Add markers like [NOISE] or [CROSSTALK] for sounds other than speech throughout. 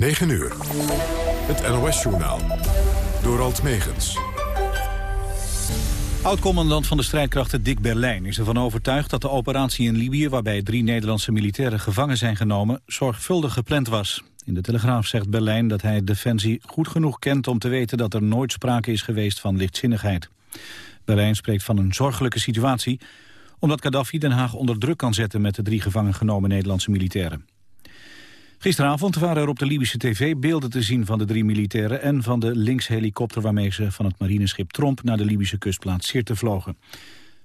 9 uur. Het NOS-journaal. Door Alt Megens. Oud-commandant van de strijdkrachten Dick Berlijn is ervan overtuigd dat de operatie in Libië, waarbij drie Nederlandse militairen gevangen zijn genomen, zorgvuldig gepland was. In de Telegraaf zegt Berlijn dat hij Defensie goed genoeg kent om te weten dat er nooit sprake is geweest van lichtzinnigheid. Berlijn spreekt van een zorgelijke situatie, omdat Gaddafi Den Haag onder druk kan zetten met de drie gevangen genomen Nederlandse militairen. Gisteravond waren er op de Libische tv beelden te zien van de drie militairen... en van de linkshelikopter waarmee ze van het marineschip Tromp... naar de Libische kustplaats Sirte vlogen.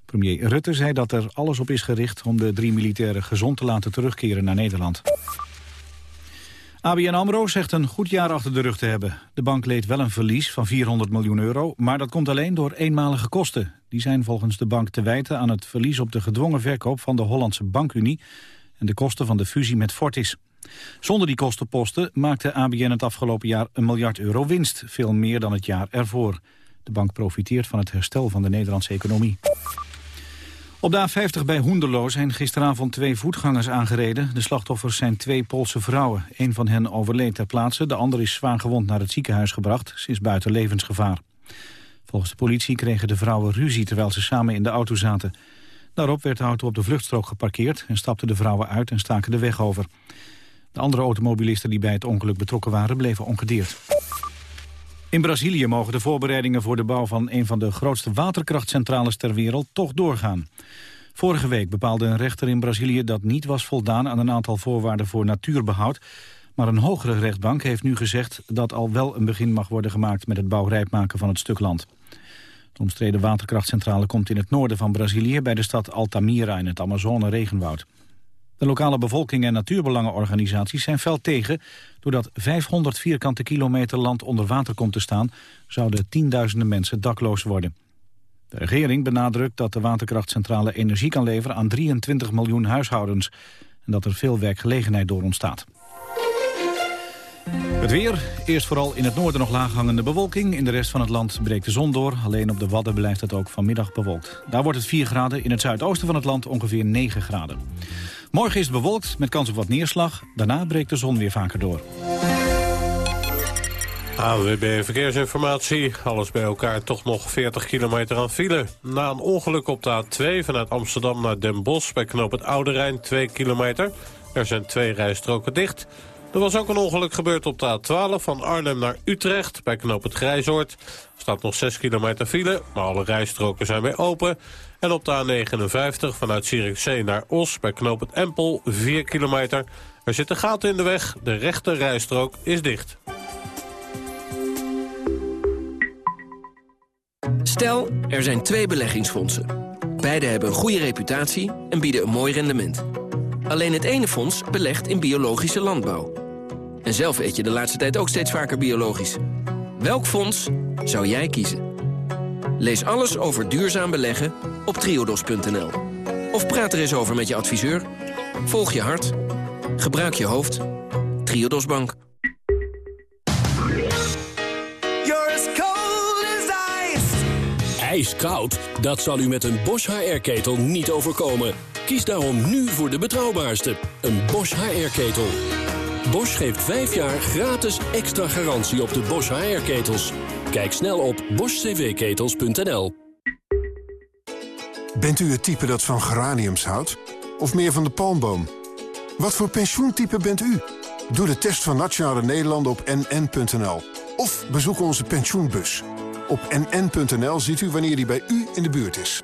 Premier Rutte zei dat er alles op is gericht... om de drie militairen gezond te laten terugkeren naar Nederland. ABN AMRO zegt een goed jaar achter de rug te hebben. De bank leed wel een verlies van 400 miljoen euro... maar dat komt alleen door eenmalige kosten. Die zijn volgens de bank te wijten aan het verlies op de gedwongen verkoop... van de Hollandse Bankunie en de kosten van de fusie met Fortis. Zonder die kostenposten maakte ABN het afgelopen jaar een miljard euro winst. Veel meer dan het jaar ervoor. De bank profiteert van het herstel van de Nederlandse economie. Op de A50 bij Hoenderloo zijn gisteravond twee voetgangers aangereden. De slachtoffers zijn twee Poolse vrouwen. Een van hen overleed ter plaatse, de ander is zwaar gewond naar het ziekenhuis gebracht. Ze is buiten levensgevaar. Volgens de politie kregen de vrouwen ruzie terwijl ze samen in de auto zaten. Daarop werd de auto op de vluchtstrook geparkeerd en stapten de vrouwen uit en staken de weg over. De andere automobilisten die bij het ongeluk betrokken waren bleven ongedeerd. In Brazilië mogen de voorbereidingen voor de bouw van een van de grootste waterkrachtcentrales ter wereld toch doorgaan. Vorige week bepaalde een rechter in Brazilië dat niet was voldaan aan een aantal voorwaarden voor natuurbehoud. Maar een hogere rechtbank heeft nu gezegd dat al wel een begin mag worden gemaakt met het bouwrijp maken van het stuk land. De omstreden waterkrachtcentrale komt in het noorden van Brazilië bij de stad Altamira in het Amazone-regenwoud. De lokale bevolking en natuurbelangenorganisaties zijn fel tegen. Doordat 500 vierkante kilometer land onder water komt te staan... zouden tienduizenden mensen dakloos worden. De regering benadrukt dat de waterkrachtcentrale energie kan leveren... aan 23 miljoen huishoudens en dat er veel werkgelegenheid door ontstaat. Het weer. Eerst vooral in het noorden nog laaghangende bewolking. In de rest van het land breekt de zon door. Alleen op de Wadden blijft het ook vanmiddag bewolkt. Daar wordt het 4 graden. In het zuidoosten van het land ongeveer 9 graden. Morgen is het bewolkt met kans op wat neerslag. Daarna breekt de zon weer vaker door. AWB Verkeersinformatie. Alles bij elkaar toch nog 40 kilometer aan file. Na een ongeluk op de A2 vanuit Amsterdam naar Den Bosch... bij knoop het Oude Rijn 2 kilometer. Er zijn twee rijstroken dicht... Er was ook een ongeluk gebeurd op de A12 van Arnhem naar Utrecht... bij knoop het Grijzoord. Er staat nog 6 kilometer file, maar alle rijstroken zijn weer open. En op de A59 vanuit Zierikzee naar Os bij knoop het Empel 4 kilometer. Er zitten gaten in de weg, de rechte rijstrook is dicht. Stel, er zijn twee beleggingsfondsen. Beide hebben een goede reputatie en bieden een mooi rendement. Alleen het ene fonds belegt in biologische landbouw. En zelf eet je de laatste tijd ook steeds vaker biologisch. Welk fonds zou jij kiezen? Lees alles over duurzaam beleggen op triodos.nl. Of praat er eens over met je adviseur. Volg je hart. Gebruik je hoofd. Triodos Bank. Ijskoud? Dat zal u met een Bosch HR-ketel niet overkomen. Kies daarom nu voor de betrouwbaarste, een Bosch HR-ketel. Bosch geeft 5 jaar gratis extra garantie op de Bosch HR-ketels. Kijk snel op boschcvketels.nl. Bent u het type dat van geraniums houdt? Of meer van de palmboom? Wat voor pensioentype bent u? Doe de test van Nationale Nederlanden op nn.nl. Of bezoek onze pensioenbus. Op nn.nl ziet u wanneer die bij u in de buurt is.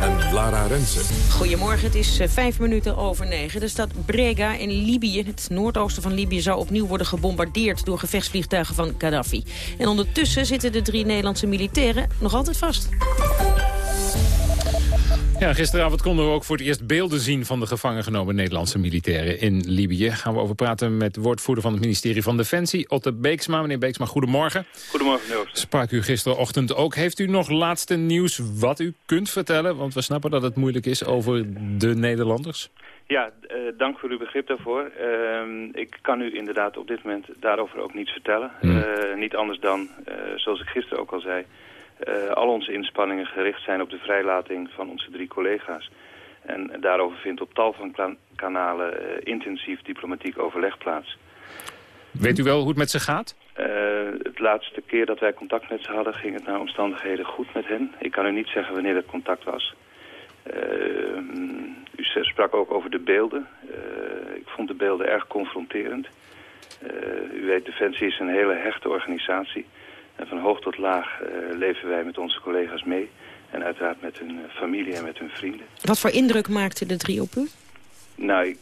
en Lara Rensen. Goedemorgen, het is uh, vijf minuten over negen. De stad Brega in Libië, het noordoosten van Libië... zou opnieuw worden gebombardeerd door gevechtsvliegtuigen van Gaddafi. En ondertussen zitten de drie Nederlandse militairen nog altijd vast. Ja, gisteravond konden we ook voor het eerst beelden zien van de gevangen genomen Nederlandse militairen in Libië. Gaan we over praten met woordvoerder van het ministerie van Defensie, Otte Beeksma. Meneer Beeksma, goedemorgen. Goedemorgen, Joost. Sprak u gisterochtend ook. Heeft u nog laatste nieuws wat u kunt vertellen? Want we snappen dat het moeilijk is over de Nederlanders. Ja, uh, dank voor uw begrip daarvoor. Uh, ik kan u inderdaad op dit moment daarover ook niets vertellen. Hmm. Uh, niet anders dan, eh, zoals ik gisteren ook al zei... Uh, al onze inspanningen gericht zijn op de vrijlating van onze drie collega's. En daarover vindt op tal van kanalen uh, intensief diplomatiek overleg plaats. Weet u wel hoe het met ze gaat? Uh, het laatste keer dat wij contact met ze hadden ging het naar omstandigheden goed met hen. Ik kan u niet zeggen wanneer dat contact was. u sprak ook over de beelden. ik vond de beelden erg confronterend. u weet, Defensie is een hele hechte organisatie. En van hoog tot laag uh, leven wij met onze collega's mee. En uiteraard met hun uh, familie en met hun vrienden. Wat voor indruk maakte de drie op u? Nou, ik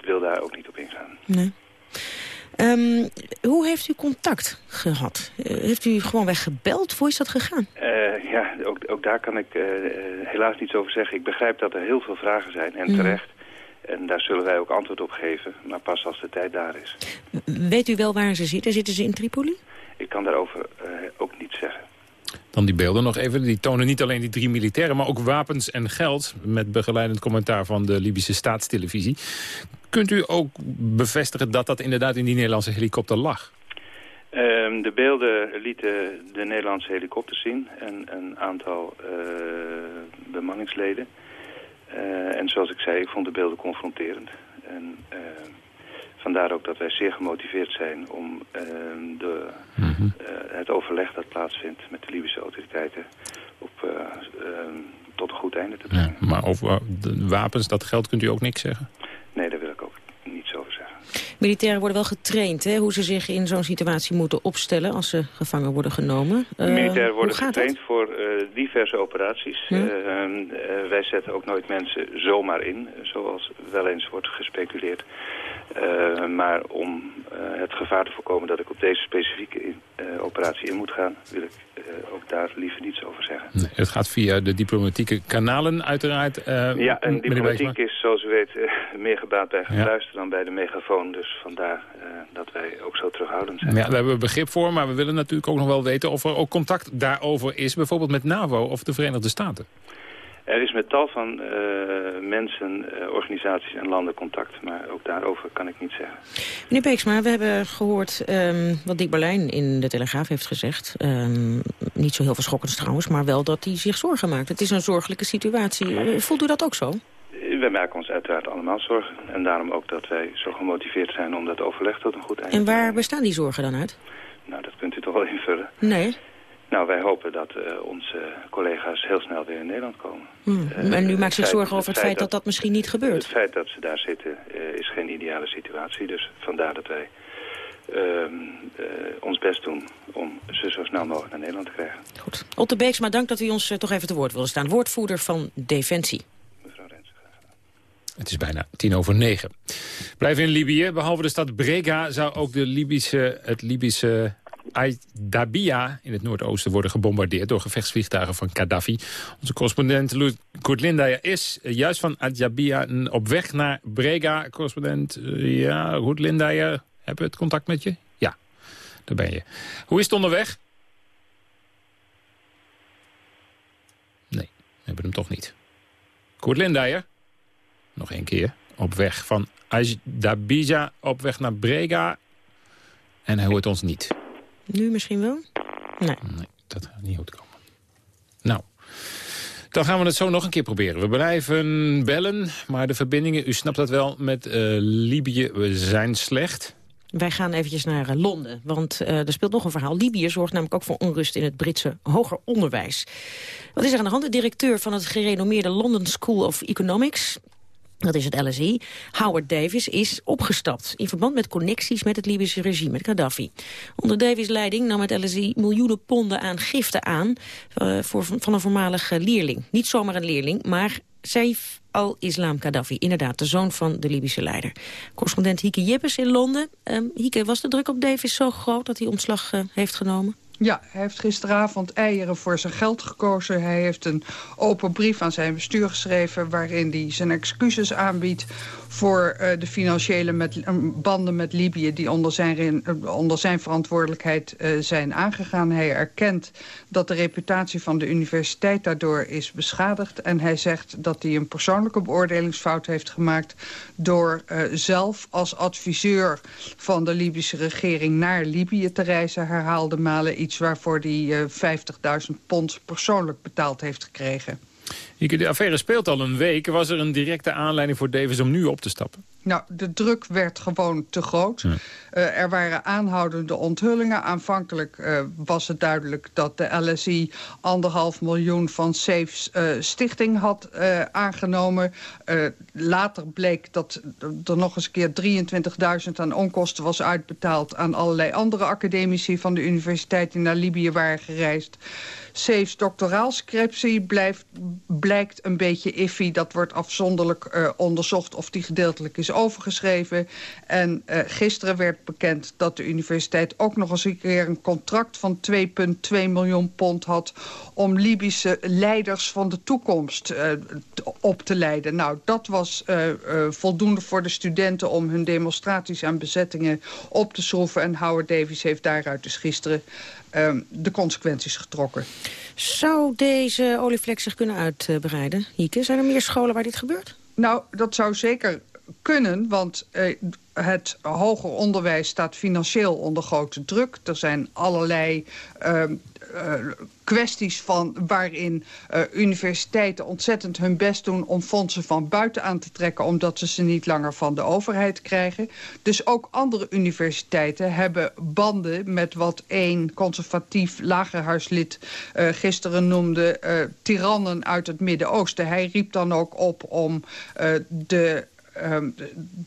wil daar ook niet op ingaan. Nee. Um, hoe heeft u contact gehad? Uh, heeft u gewoon weg gebeld? Hoe is dat gegaan? ja, ook, ook, daar kan ik helaas niets over zeggen. Ik begrijp dat er heel veel vragen zijn en mm. terecht. En daar zullen wij ook antwoord op geven, maar pas als de tijd daar is. Weet u wel waar ze zitten? Zitten ze in Tripoli? Ik kan daarover uh, ook niets zeggen. Dan die beelden nog even. Die tonen niet alleen die drie militairen, maar ook wapens en geld. Met begeleidend commentaar van de Libische staatstelevisie. Kunt u ook bevestigen dat dat inderdaad in die Nederlandse helikopter lag? Um, de beelden lieten de Nederlandse helikopter zien en een aantal uh, bemanningsleden. Uh, en zoals ik zei, ik vond de beelden confronterend. En uh, vandaar ook dat wij zeer gemotiveerd zijn om uh, de, mm -hmm. uh, het overleg dat plaatsvindt met de Libische autoriteiten op, uh, tot een goed einde te brengen. Ja, maar over de wapens, dat geld kunt u ook niks zeggen? Nee, daar wil ik ook niets over zeggen. Militairen worden wel getraind, hè? hoe ze zich in zo'n situatie moeten opstellen als ze gevangen worden genomen. Militairen worden getraind dat? voor diverse operaties. Hm? wij zetten ook nooit mensen zomaar in, zoals wel eens wordt gespeculeerd. Maar om het gevaar te voorkomen dat ik op deze specifieke uh, operatie in moet gaan... wil ik ook daar liever niets over zeggen. Nee, het gaat via de diplomatieke kanalen uiteraard. ja, en diplomatiek is zoals u weet meer gebaat bij geluisteren ja. dan bij de megafoon. Dus vandaar dat wij ook zo terughoudend zijn. Ja, daar hebben we begrip voor, maar we willen natuurlijk ook nog wel weten... of er ook contact daarover is, bijvoorbeeld met NAVO of de Verenigde Staten. Er is met tal van uh, mensen, uh, organisaties en landen contact. Maar ook daarover kan ik niet zeggen. Meneer Beeksma, we hebben gehoord um, wat Dick Berlijn in de Telegraaf heeft gezegd. Um, niet zo heel verschokkend trouwens, maar wel dat hij zich zorgen maakt. Het is een zorgelijke situatie. Voelt u dat ook zo? Wij maken ons uiteraard allemaal zorgen. En daarom ook dat wij zo gemotiveerd zijn om dat overleg tot een goed einde te brengen. En waar bestaan die zorgen dan uit? Nou, dat kunt u toch wel invullen. Nee. Nou, wij hopen dat uh, onze collega's heel snel weer in Nederland komen. Hmm. Uh, en u maakt zich zorgen over het feit, feit dat, dat, dat misschien niet gebeurt? Het feit dat ze daar zitten uh, is geen ideale situatie. Dus vandaar dat wij ehm, ons best doen om ze zo snel mogelijk naar Nederland te krijgen. Goed. Otte Beeksma, dank dat u ons toch even te woord wilde staan. Woordvoerder van Defensie. Het is bijna tien over negen. Blijven in Libië. Behalve de stad Brega zou ook de Libische, het Libische Aydabia in het noordoosten worden gebombardeerd door gevechtsvliegtuigen van Gaddafi. Onze correspondent Kurt Linda is juist van Aydabia op weg naar Brega. Correspondent, eh, ja, Kurt Linda, hebben we het contact met je? Ja, daar ben je. Hoe is het onderweg? Nee, we hebben hem toch niet. Kurt Lindijer, nog één keer, op weg van Aydabia op weg naar Brega. En hij hoort ons niet. Nu misschien wel? Nee. Nee, dat gaat niet goed komen. Nou, dan gaan we het zo nog een keer proberen. We blijven bellen, maar de verbindingen, u snapt dat wel, met uh, Libië zijn slecht. Wij gaan eventjes naar uh, Londen, want uh, er speelt nog een verhaal. Libië zorgt namelijk ook voor onrust in het Britse hoger onderwijs. Wat is er aan de hand? De directeur van het gerenommeerde London School of Economics dat is het LSI, Howard Davis, is opgestapt... in verband met connecties met het Libische regime, met Gaddafi. Onder Davis' leiding nam het LSI miljoenen ponden aan giften aan... Uh, voor, van een voormalige leerling. Niet zomaar een leerling, maar Saif al-Islam Gaddafi. Inderdaad, de zoon van de Libische leider. Correspondent Hieke Jippes in Londen. Um, Hieke, was de druk op Davis zo groot dat hij ontslag uh, heeft genomen? Ja, hij heeft gisteravond eieren voor zijn geld gekozen. Hij heeft een open brief aan zijn bestuur geschreven... waarin hij zijn excuses aanbiedt voor uh, de financiële met, uh, banden met Libië... die onder zijn, uh, onder zijn verantwoordelijkheid zijn aangegaan. Hij erkent dat de reputatie van de universiteit daardoor is beschadigd. En hij zegt dat hij een persoonlijke beoordelingsfout heeft gemaakt... door zelf als adviseur van de Libische regering naar Libië te reizen... herhaalde malen iets waarvoor hij 50.000 pond persoonlijk betaald heeft gekregen. De affaire speelt al een week. Was er een directe aanleiding voor Davis om nu op te stappen? Nou, de druk werd gewoon te groot. Ja. Uh, er waren aanhoudende onthullingen. Aanvankelijk uh, was het duidelijk dat de LSI anderhalf miljoen van SAFE's uh, stichting had aangenomen. later bleek dat er nog eens een keer 23.000 aan onkosten was uitbetaald... aan allerlei andere academici van de universiteit die naar Libië waren gereisd. SAFE's doctoraalscriptie blijft, blijkt een beetje iffy. Dat wordt afzonderlijk onderzocht of die gedeeltelijk is overgeschreven. En uh, gisteren werd bekend dat de universiteit ook nog eens een keer een contract van 2,2 miljoen pond had om Libische leiders van de toekomst uh, op te leiden. Nou, dat was voldoende voor de studenten om hun demonstraties en bezettingen op te schroeven. En Howard Davis heeft daaruit dus gisteren um, de consequenties getrokken. Zou deze olievlek zich kunnen uitbreiden, Hieke? Zijn er meer scholen waar dit gebeurt? Nou, dat zou zeker kunnen, want uh, het hoger onderwijs staat financieel onder grote druk. Er zijn allerlei uh, kwesties van waarin uh, universiteiten ontzettend hun best doen om fondsen van buiten aan te trekken, omdat ze ze niet langer van de overheid krijgen. Dus ook andere universiteiten hebben banden met wat één conservatief lagerhuislid uh, gisteren noemde tirannen uit het Midden-Oosten. Hij riep dan ook op om de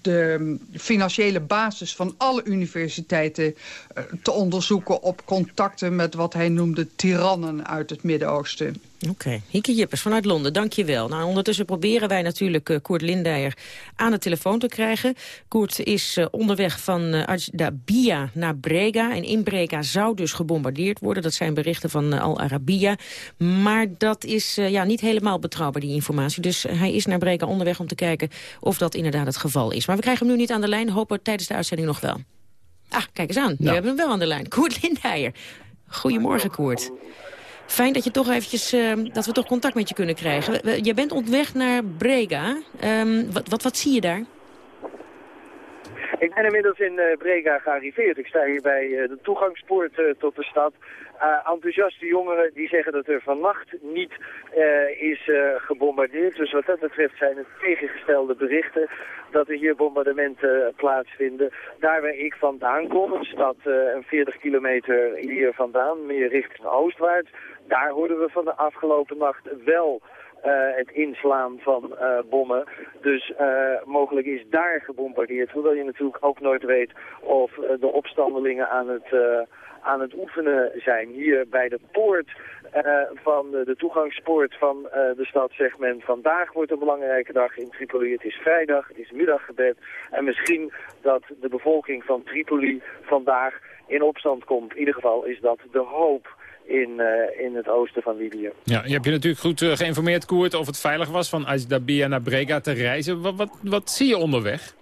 de financiële basis van alle universiteiten uh, te onderzoeken op contacten met wat hij noemde tirannen uit het Midden-Oosten. Oké, okay. Hieke Jippers vanuit Londen, dank je wel. Nou, ondertussen proberen wij natuurlijk uh, Koert Lindijer aan de telefoon te krijgen. Koert is uh, onderweg van uh, Ajdabia naar Brega. En in Brega zou dus gebombardeerd worden. Dat zijn berichten van Al Arabiya. Maar dat is ja, niet helemaal betrouwbaar, die informatie. Dus hij is naar Brega onderweg om te kijken of dat inderdaad het geval is. Maar we krijgen hem nu niet aan de lijn. Hopen tijdens de uitzending nog wel. Ah, kijk eens aan. Nou. We hebben hem wel aan de lijn. Koert Lindijer. Goedemorgen, Koert. Fijn dat, je toch eventjes, uh, dat we toch contact met je kunnen krijgen. Je bent ontweg naar Brega. Um, wat, wat, wat zie je daar? Ik ben inmiddels in uh, Brega gearriveerd. Ik sta hier bij uh, de toegangspoort uh, tot de stad. Enthousiaste jongeren die zeggen dat er vannacht niet is gebombardeerd. Dus wat dat betreft zijn het tegengestelde berichten dat er hier bombardementen plaatsvinden. Daar waar ik vandaan kom, een stad een 40 kilometer hier vandaan, meer richting oostwaarts. Daar hoorden we van de afgelopen nacht wel uh, het inslaan van uh, bommen. Dus uh, mogelijk is daar gebombardeerd. Hoewel je natuurlijk ook nooit weet of de opstandelingen aan het, aan het oefenen zijn. Hier bij de poort van de, de, toegangspoort van de stad zegt men... vandaag wordt een belangrijke dag in Tripoli. Het is vrijdag, het is middaggebed. En misschien dat de bevolking van Tripoli vandaag in opstand komt. In ieder geval is dat de hoop in, uh, in het oosten van Libië. Ja, je hebt je natuurlijk goed uh, geïnformeerd, Koert, of het veilig was van Ajdabia naar Brega te reizen. Wat, wat, wat zie je onderweg?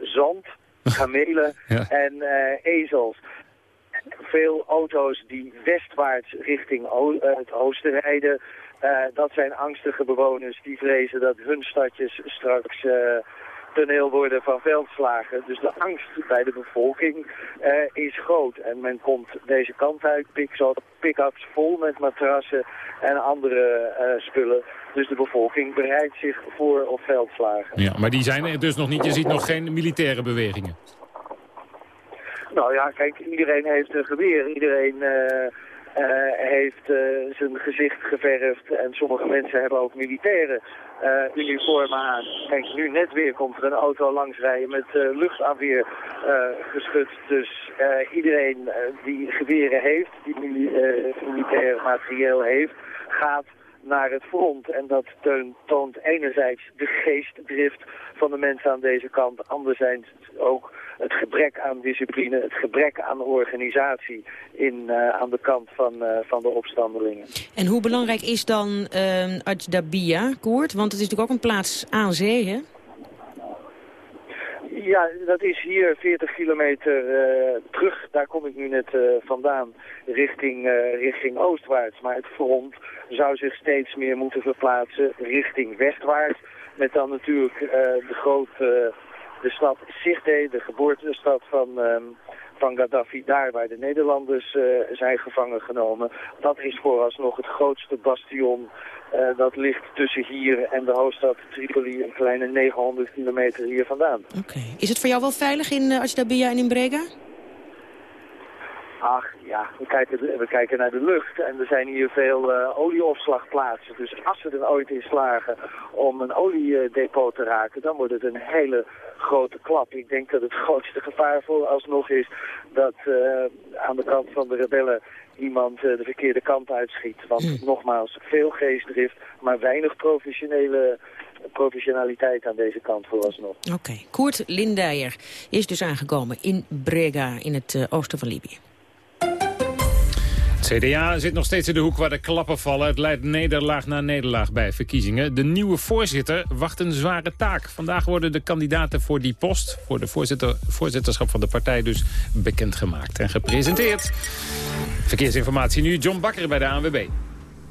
Zand, [LAUGHS] kamelen ja. en uh, ezels. Veel auto's die westwaarts richting het oosten rijden. dat zijn angstige bewoners die vrezen dat hun stadjes straks toneel worden van veldslagen. Dus de angst bij de bevolking uh, is groot. En men komt deze kant uit, pick-ups vol met matrassen en andere uh, spullen. Dus de bevolking bereidt zich voor op veldslagen. Ja, maar die zijn er dus nog niet. Je ziet nog geen militaire bewegingen. Nou ja, kijk, iedereen heeft een geweer. Iedereen... Uh, uh, heeft uh, zijn gezicht geverfd en sommige mensen hebben ook militaire uniformen aan. Kijk, nu net weer komt er een auto langsrijden met luchtafweer geschud. Dus iedereen die geweren heeft, die militair materieel heeft, gaat naar het front. En dat toont enerzijds de geestdrift van de mensen aan deze kant. Anderzijds ook het gebrek aan discipline, het gebrek aan organisatie in, uh, aan de kant van, uh, van de opstandelingen. En hoe belangrijk is dan uh, Ajdabia, Koert? Want het is natuurlijk ook een plaats aan zee, hè? Ja, dat is hier 40 kilometer uh, terug. Daar kom ik nu net uh, vandaan, richting, uh, richting oostwaarts. Maar het front zou zich steeds meer moeten verplaatsen richting westwaarts. Met dan natuurlijk de grote de stad Sirte, de geboortestad van, um, van Gaddafi, daar waar de Nederlanders uh, zijn gevangen genomen. Dat is vooralsnog het grootste bastion uh, dat ligt tussen hier en de hoofdstad Tripoli, een kleine 900 kilometer hier vandaan. Oké. Is het voor jou wel veilig in uh, Ashdabia en in Brega? Ach ja, we kijken, we kijken naar de lucht en er zijn hier veel uh, olieopslagplaatsen. Dus als we er ooit in slagen om een oliedepot te raken, dan wordt het een hele grote klap. Ik denk dat het [LAUGHS] grootste gevaar voor alsnog is dat uh, aan de kant van de rebellen iemand uh, de verkeerde kant uitschiet. Want hm. nogmaals, veel geestdrift, maar weinig professionele professionaliteit aan deze kant vooralsnog. Oké, okay. Koert Lindijer is dus aangekomen in Brega in het uh, oosten van Libië. CDA zit nog steeds in de hoek waar de klappen vallen. Het leidt nederlaag na nederlaag bij verkiezingen. De nieuwe voorzitter wacht een zware taak. Vandaag worden de kandidaten voor die post... voor de voorzitter, voorzitterschap van de partij dus bekendgemaakt en gepresenteerd. Verkeersinformatie nu, John Bakker bij de ANWB.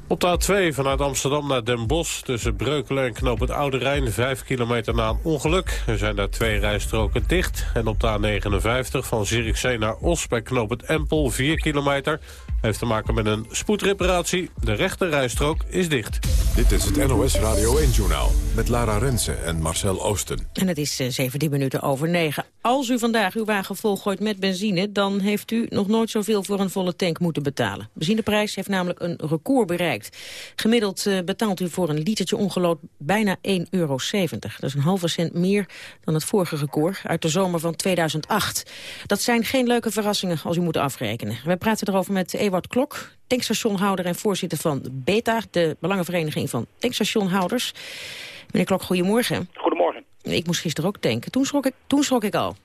Op de A2 vanuit Amsterdam naar Den Bosch tussen Breukelen en Knoop het Oude Rijn... 5 kilometer na een ongeluk. Er zijn daar twee rijstroken dicht. En op de A59 van Zierikzee naar Os bij Knoop het Empel 4 kilometer... Heeft te maken met een spoedreparatie. De rechte rijstrook is dicht. Dit is het NOS Radio 1-journaal met Lara Rensen en Marcel Oosten. En het is uh, eh, 17 minuten over 9. Als u vandaag uw wagen volgooit met benzine... dan heeft u nog nooit zoveel voor een volle tank moeten betalen. De benzineprijs heeft namelijk een record bereikt. Gemiddeld uh, betaalt u voor een litertje ongelood bijna 1,70 euro. Dat is een halve cent meer dan het vorige record uit de zomer van 2008. Dat zijn geen leuke verrassingen als u moet afrekenen. We praten erover met Ewart Klok, tankstationhouder en voorzitter van BETA... de Belangenvereniging van Tankstationhouders. Meneer Klok, goedemorgen. Goedemorgen. Ik moest gisteren ook tanken. Toen schrok ik, toen schrok ik al.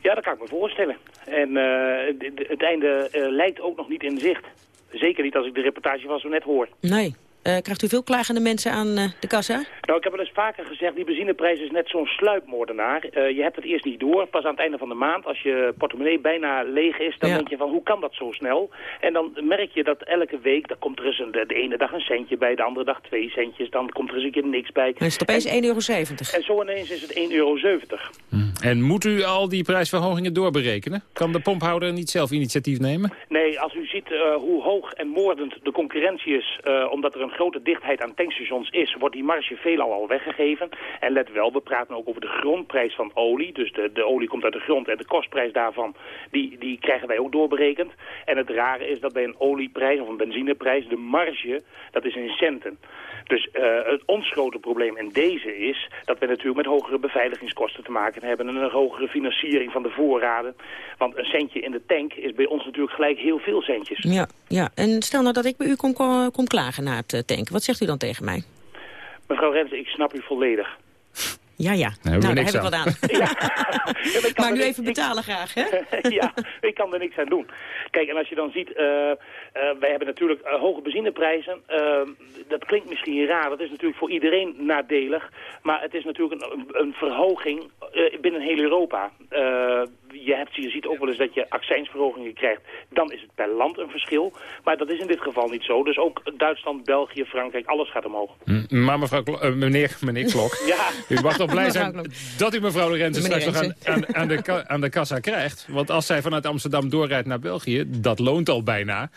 Ja, dat kan ik me voorstellen. En uh, het einde uh, lijkt ook nog niet in zicht. Zeker niet als ik de reportage van zo net hoor. Nee. Uh, krijgt u veel klagende mensen aan uh, de kassa? Nou, ik heb wel eens vaker gezegd, die benzineprijs is net zo'n sluipmoordenaar. Uh, je hebt het eerst niet door, pas aan het einde van de maand, als je portemonnee bijna leeg is, dan ja. denk je van, hoe kan dat zo snel? En dan merk je dat elke week, dan komt er eens een, de, de ene dag een centje bij, de andere dag twee centjes, dan komt er eens een keer niks bij. Dan is het opeens 1,70 euro. En zo ineens is het 1,70 euro. Hmm. En moet u al die prijsverhogingen doorberekenen? Kan de pomphouder niet zelf initiatief nemen? Nee, als u ziet hoe hoog en moordend de concurrentie is, omdat er een grote dichtheid aan tankstations is, wordt die marge veelal al weggegeven. En let wel, we praten ook over de grondprijs van olie. Dus de, de olie komt uit de grond en de kostprijs daarvan, die, die krijgen wij ook doorberekend. En het rare is dat bij een olieprijs of een benzineprijs, de marge, dat is in centen. Dus uh, het ons grote probleem in deze is dat we natuurlijk met hogere beveiligingskosten te maken hebben en een hogere financiering van de voorraden. Want een centje in de tank is bij ons natuurlijk gelijk heel veel centjes. Ja, ja. en stel nou dat ik bij u kom, kom klagen na het eh, tanken. Wat zegt u dan tegen mij? Mevrouw Rens, ik snap u volledig. Ja, ja. Nou, daar heb ik wat aan. [LAUGHS] Ja. maar nu even betalen graag, hè? [LAUGHS] ja, ik kan er niks aan doen. Kijk, en als je dan ziet, uh, uh, wij hebben natuurlijk uh, hoge benzineprijzen. dat klinkt misschien raar, dat is natuurlijk voor iedereen nadelig. Maar het is natuurlijk een, een verhoging binnen heel Europa. Je, hebt, je ziet ook wel eens dat je accijnsverhogingen krijgt. Dan is het per land een verschil. Maar dat is in dit geval niet zo. Dus ook Duitsland, België, Frankrijk, alles gaat omhoog. Hm, maar mevrouw, meneer, meneer Klok, [LAUGHS] ja. u mag toch blij zijn dat u mevrouw Lorenzen straks nog aan, aan, aan, de, aan de kassa krijgt. Want als zij vanuit Amsterdam doorrijdt naar België, dat loont al bijna.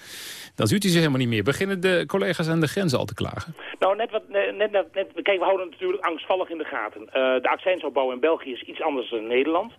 Dan ziet u ze helemaal niet meer. Beginnen de collega's aan de grens al te klagen? Nou, net wat, net, net, net, kijk, we houden het natuurlijk angstvallig in de gaten. Uh, de accijnsopbouw in België is iets anders dan in Nederland.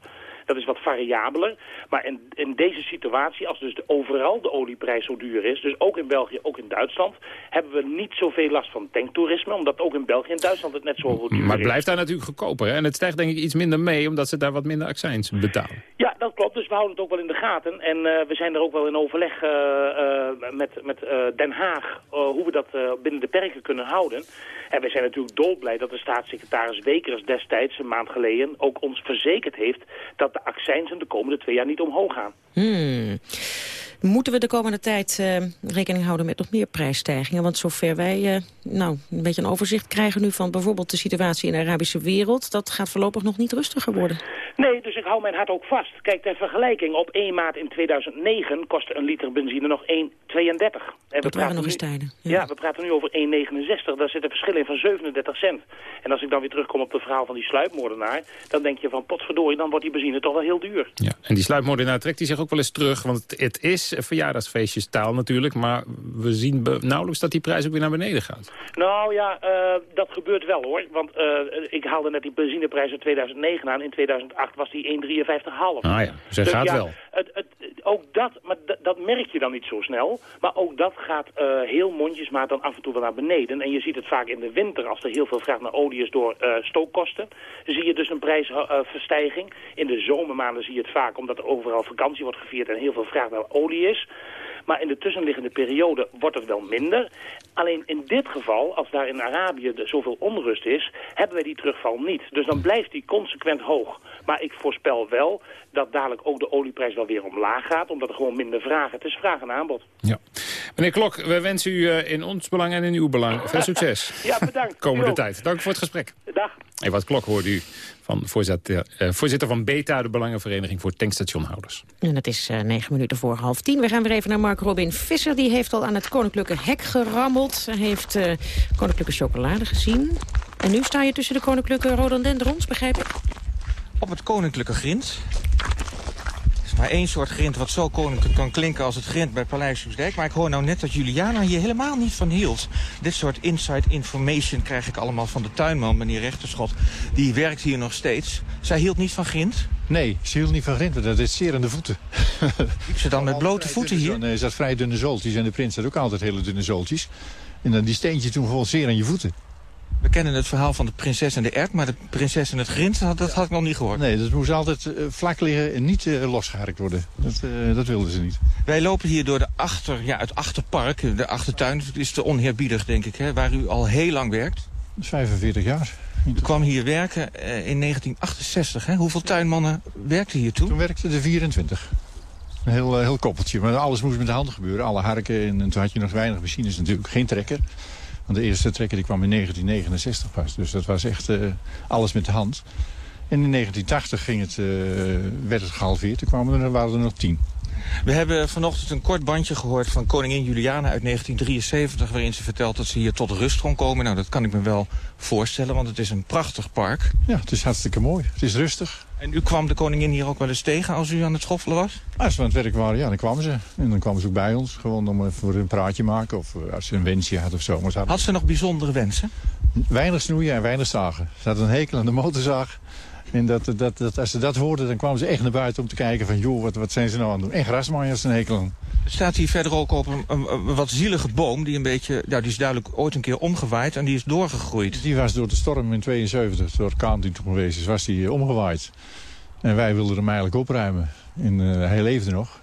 Dat is wat variabeler. Maar in, in deze situatie, als dus de, overal de olieprijs zo duur is... dus ook in België, ook in Duitsland... hebben we niet zoveel last van tanktoerisme... omdat ook in België en Duitsland het net zo duur is. Maar het blijft daar natuurlijk goedkoper. Hè? En het stijgt denk ik iets minder mee... omdat ze daar wat minder accijns betalen. Ja, dat klopt. Dus we houden het ook wel in de gaten. En uh, we zijn er ook wel in overleg uh, uh, met, met Den Haag hoe we dat binnen de perken kunnen houden. En we zijn natuurlijk dolblij dat de staatssecretaris Wekers destijds, een maand geleden, ook ons verzekerd heeft dat de accijnsen de komende twee jaar niet omhoog gaan. Hmm. Moeten we de komende tijd uh, rekening houden met nog meer prijsstijgingen? Want zover wij uh, nou, een beetje een overzicht krijgen nu van bijvoorbeeld de situatie in de Arabische wereld... dat gaat voorlopig nog niet rustiger worden. Nee, dus ik hou mijn hart ook vast. Kijk, ter vergelijking, op 1 maart in 2009 kostte een liter benzine nog 1,32. Dat waren nog eens tijden. Ja. ja. we praten nu over 1,69. Daar zit een verschil in van 37 cent. En als ik dan weer terugkom op het verhaal van die sluipmoordenaar... dan denk je van potverdorie, dan wordt die benzine toch wel heel duur. Ja, en die sluipmoordenaar trekt hij zich ook wel eens terug. Want het is verjaardagsfeestjes taal natuurlijk. Maar we zien nauwelijks dat die prijs ook weer naar beneden gaat. Nou ja, uh, dat gebeurt wel hoor. Want uh, ik haalde net die benzineprijs uit 2009 aan. In 2008 was die 1,53,5. Ah ja, dus hij dus gaat ja, wel. Het, het, ook dat, maar dat merk je dan niet zo snel. Maar ook dat gaat uh, heel mondjesmaat dan af en toe wel naar beneden. En je ziet het vaak in de winter, als er heel veel vraag naar olie is door stookkosten. Zie je dus een prijsverstijging. in de zomermaanden zie je het vaak omdat er overal vakantie wordt gevierd en heel veel vraag naar olie is. Maar in de tussenliggende periode wordt het wel minder. Alleen in dit geval, als daar in Arabië zoveel onrust is, hebben wij die terugval niet. Dus dan blijft die consequent hoog. Maar ik voorspel wel dat dadelijk ook de olieprijs wel weer omlaag gaat, omdat er gewoon minder vragen. Het is vraag en aanbod. Ja. Meneer Klok, we wensen u eh, in ons belang en in uw belang veel succes. [LAUGHS] ja, bedankt. Komende tijd. Dank voor het gesprek. Dag. En wat Klok hoorde u van voorzitter, uh, voorzitter van BETA, de Belangenvereniging voor Tankstationhouders. En het is uh, negen minuten voor half tien. We gaan weer even naar Mark Robin Visser. Die heeft al aan het koninklijke hek gerammeld. Hij heeft uh, koninklijke chocolade gezien. En nu sta je tussen de koninklijke rhododendrons, begrijp ik? Op het koninklijke grind is maar één soort grind wat zo koninklijk kan klinken als het grind bij Paleis Soesdijk. Maar ik hoor nou net dat Juliana hier helemaal niet van hield. Dit soort inside information krijg ik allemaal van de tuinman, meneer Rechterschot. Die werkt hier nog steeds. Zij hield niet van grind? Nee, ze hield niet van grind, dat is zeer aan de voeten. [LAUGHS] Liep ze dan met blote voeten hier? Nee, ze had vrij dunne zooltjes en de prins had ook altijd hele dunne zooltjes. En dan die steentje toen gewoon zeer aan je voeten. We kennen het verhaal van de prinses en de erk, maar de prinses en het grind, dat had ik nog niet gehoord. Nee, dat moest altijd uh, vlak liggen en niet uh, losgeharkt worden. Dat, uh, dat wilden ze niet. Wij lopen hier door de achter, ja, het achterpark, de achtertuin. Het is te onheerbiedig, denk ik, hè, waar u al heel lang werkt. 45 jaar. U kwam hier werken in 1968. Hè? Hoeveel tuinmannen werkten hier toen? Toen werkten er 24. Een heel, heel koppeltje. Maar alles moest met de hand gebeuren. Alle harken. En, en toen had je nog weinig machines natuurlijk. Geen trekker. Want de eerste trekker die kwam in 1969 pas. Dus dat was echt uh, alles met de hand. En in 1980 ging het, uh, werd het gehalveerd. Toen kwamen er, waren er nog tien. We hebben vanochtend een kort bandje gehoord van koningin Juliana uit 1973... waarin ze vertelt dat ze hier tot rust kon komen. Nou, dat kan ik me wel voorstellen, want het is een prachtig park. Ja, het is hartstikke mooi. Het is rustig. En u kwam de koningin hier ook wel eens tegen als u aan het schoffelen was? Als we aan het werk waren, ja, dan kwamen ze. En dan kwamen ze ook bij ons, gewoon om even een praatje maken... of eh, als ze een wensje had of zo. Maar Had ze nog bijzondere wensen? Weinig snoeien en weinig zagen. Ze had een hekel aan de motorzaag. En dat, dat, dat, als ze dat hoorden, dan kwamen ze echt naar buiten om te kijken van... joh, wat, wat zijn ze nou aan het doen? En grasmaaien als een hekel aan. Er staat hier verder ook op een, een, wat zielige boom... die een beetje, ja, die is duidelijk ooit een keer omgewaaid en die is doorgegroeid. Die was door de storm in 72, door kaan die toen geweest is, was die omgewaaid. En wij wilden hem eigenlijk opruimen. En uh, hij leefde nog.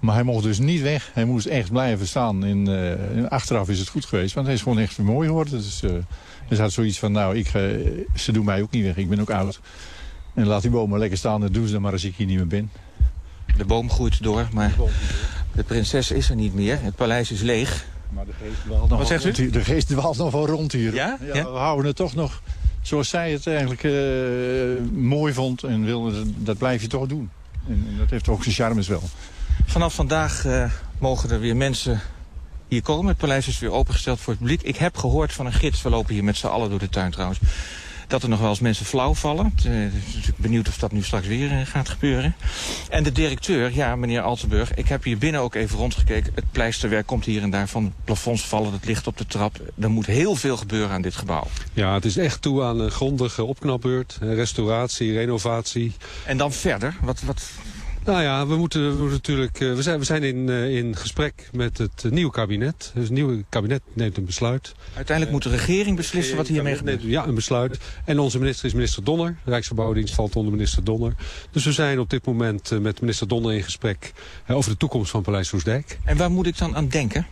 Maar hij mocht dus niet weg. Hij moest echt blijven staan. En, uh, achteraf is het goed geweest, want hij is gewoon echt mooi geworden. Dus, uh, dus had zoiets van, nou, ik, ze doen mij ook niet weg. Ik ben ook oud. En laat die bomen lekker staan en doen ze dan maar als ik hier niet meer ben. De boom groeit door, maar de prinses is er niet meer. Het paleis is leeg. Maar de geest dwaalt nog, Wat zegt u? De geest dwaalt nog wel rond hier. Ja? ja? We houden het toch nog zoals zij het eigenlijk uh, mooi vond en wilde. Dat blijf je toch doen. En, en dat heeft ook zijn charmes wel. Vanaf vandaag uh, mogen er weer mensen hier komen. Het paleis is weer opengesteld voor het publiek. Ik heb gehoord van een gids, we lopen hier met z'n allen door de tuin trouwens dat er nog wel eens mensen flauw vallen. Ik ben natuurlijk benieuwd of dat nu straks weer eh, gaat gebeuren. En de directeur, ja, meneer Altenburg, ik heb hier binnen ook even rondgekeken. Het pleisterwerk komt hier en daar van plafonds vallen, dat ligt op de trap. Er moet heel veel gebeuren aan dit gebouw. Ja, het is echt toe aan een grondige opknapbeurt, restauratie, renovatie. En dan verder, wat, wat, Nou ja, we moeten, we moeten natuurlijk. we zijn, we zijn in, in gesprek met het nieuwe kabinet. Dus het nieuwe kabinet neemt een besluit. Uiteindelijk moet de regering beslissen wat hiermee gebeurt. Ja, een besluit. En onze minister is minister Donner. De Rijksverbouwdienst valt onder minister Donner. Dus we zijn op dit moment met minister Donner in gesprek over de toekomst van Paleis Soesdijk. En waar moet ik dan aan denken?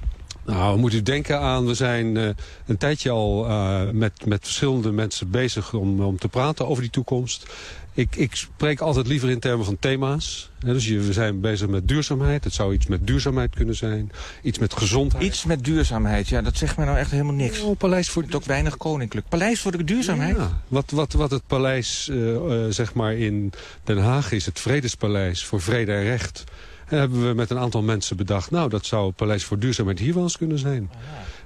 Nou, we moeten denken aan, we zijn uh, een tijdje al uh, met, met verschillende mensen bezig om, om te praten over die toekomst. Ik, ik spreek altijd liever in termen van thema's. dus we zijn bezig met duurzaamheid. Het zou iets met duurzaamheid kunnen zijn. Iets met gezondheid. Iets met duurzaamheid, ja, dat zegt mij nou echt helemaal niks. Oh, paleis voor... Het ook weinig koninklijk. Paleis voor de duurzaamheid? Ja, wat, wat, wat het paleis, uh, zeg maar, in Den Haag is, het Vredespaleis voor vrede en recht... En hebben we met een aantal mensen bedacht... nou, dat zou het Paleis voor Duurzaamheid hier wel eens kunnen zijn.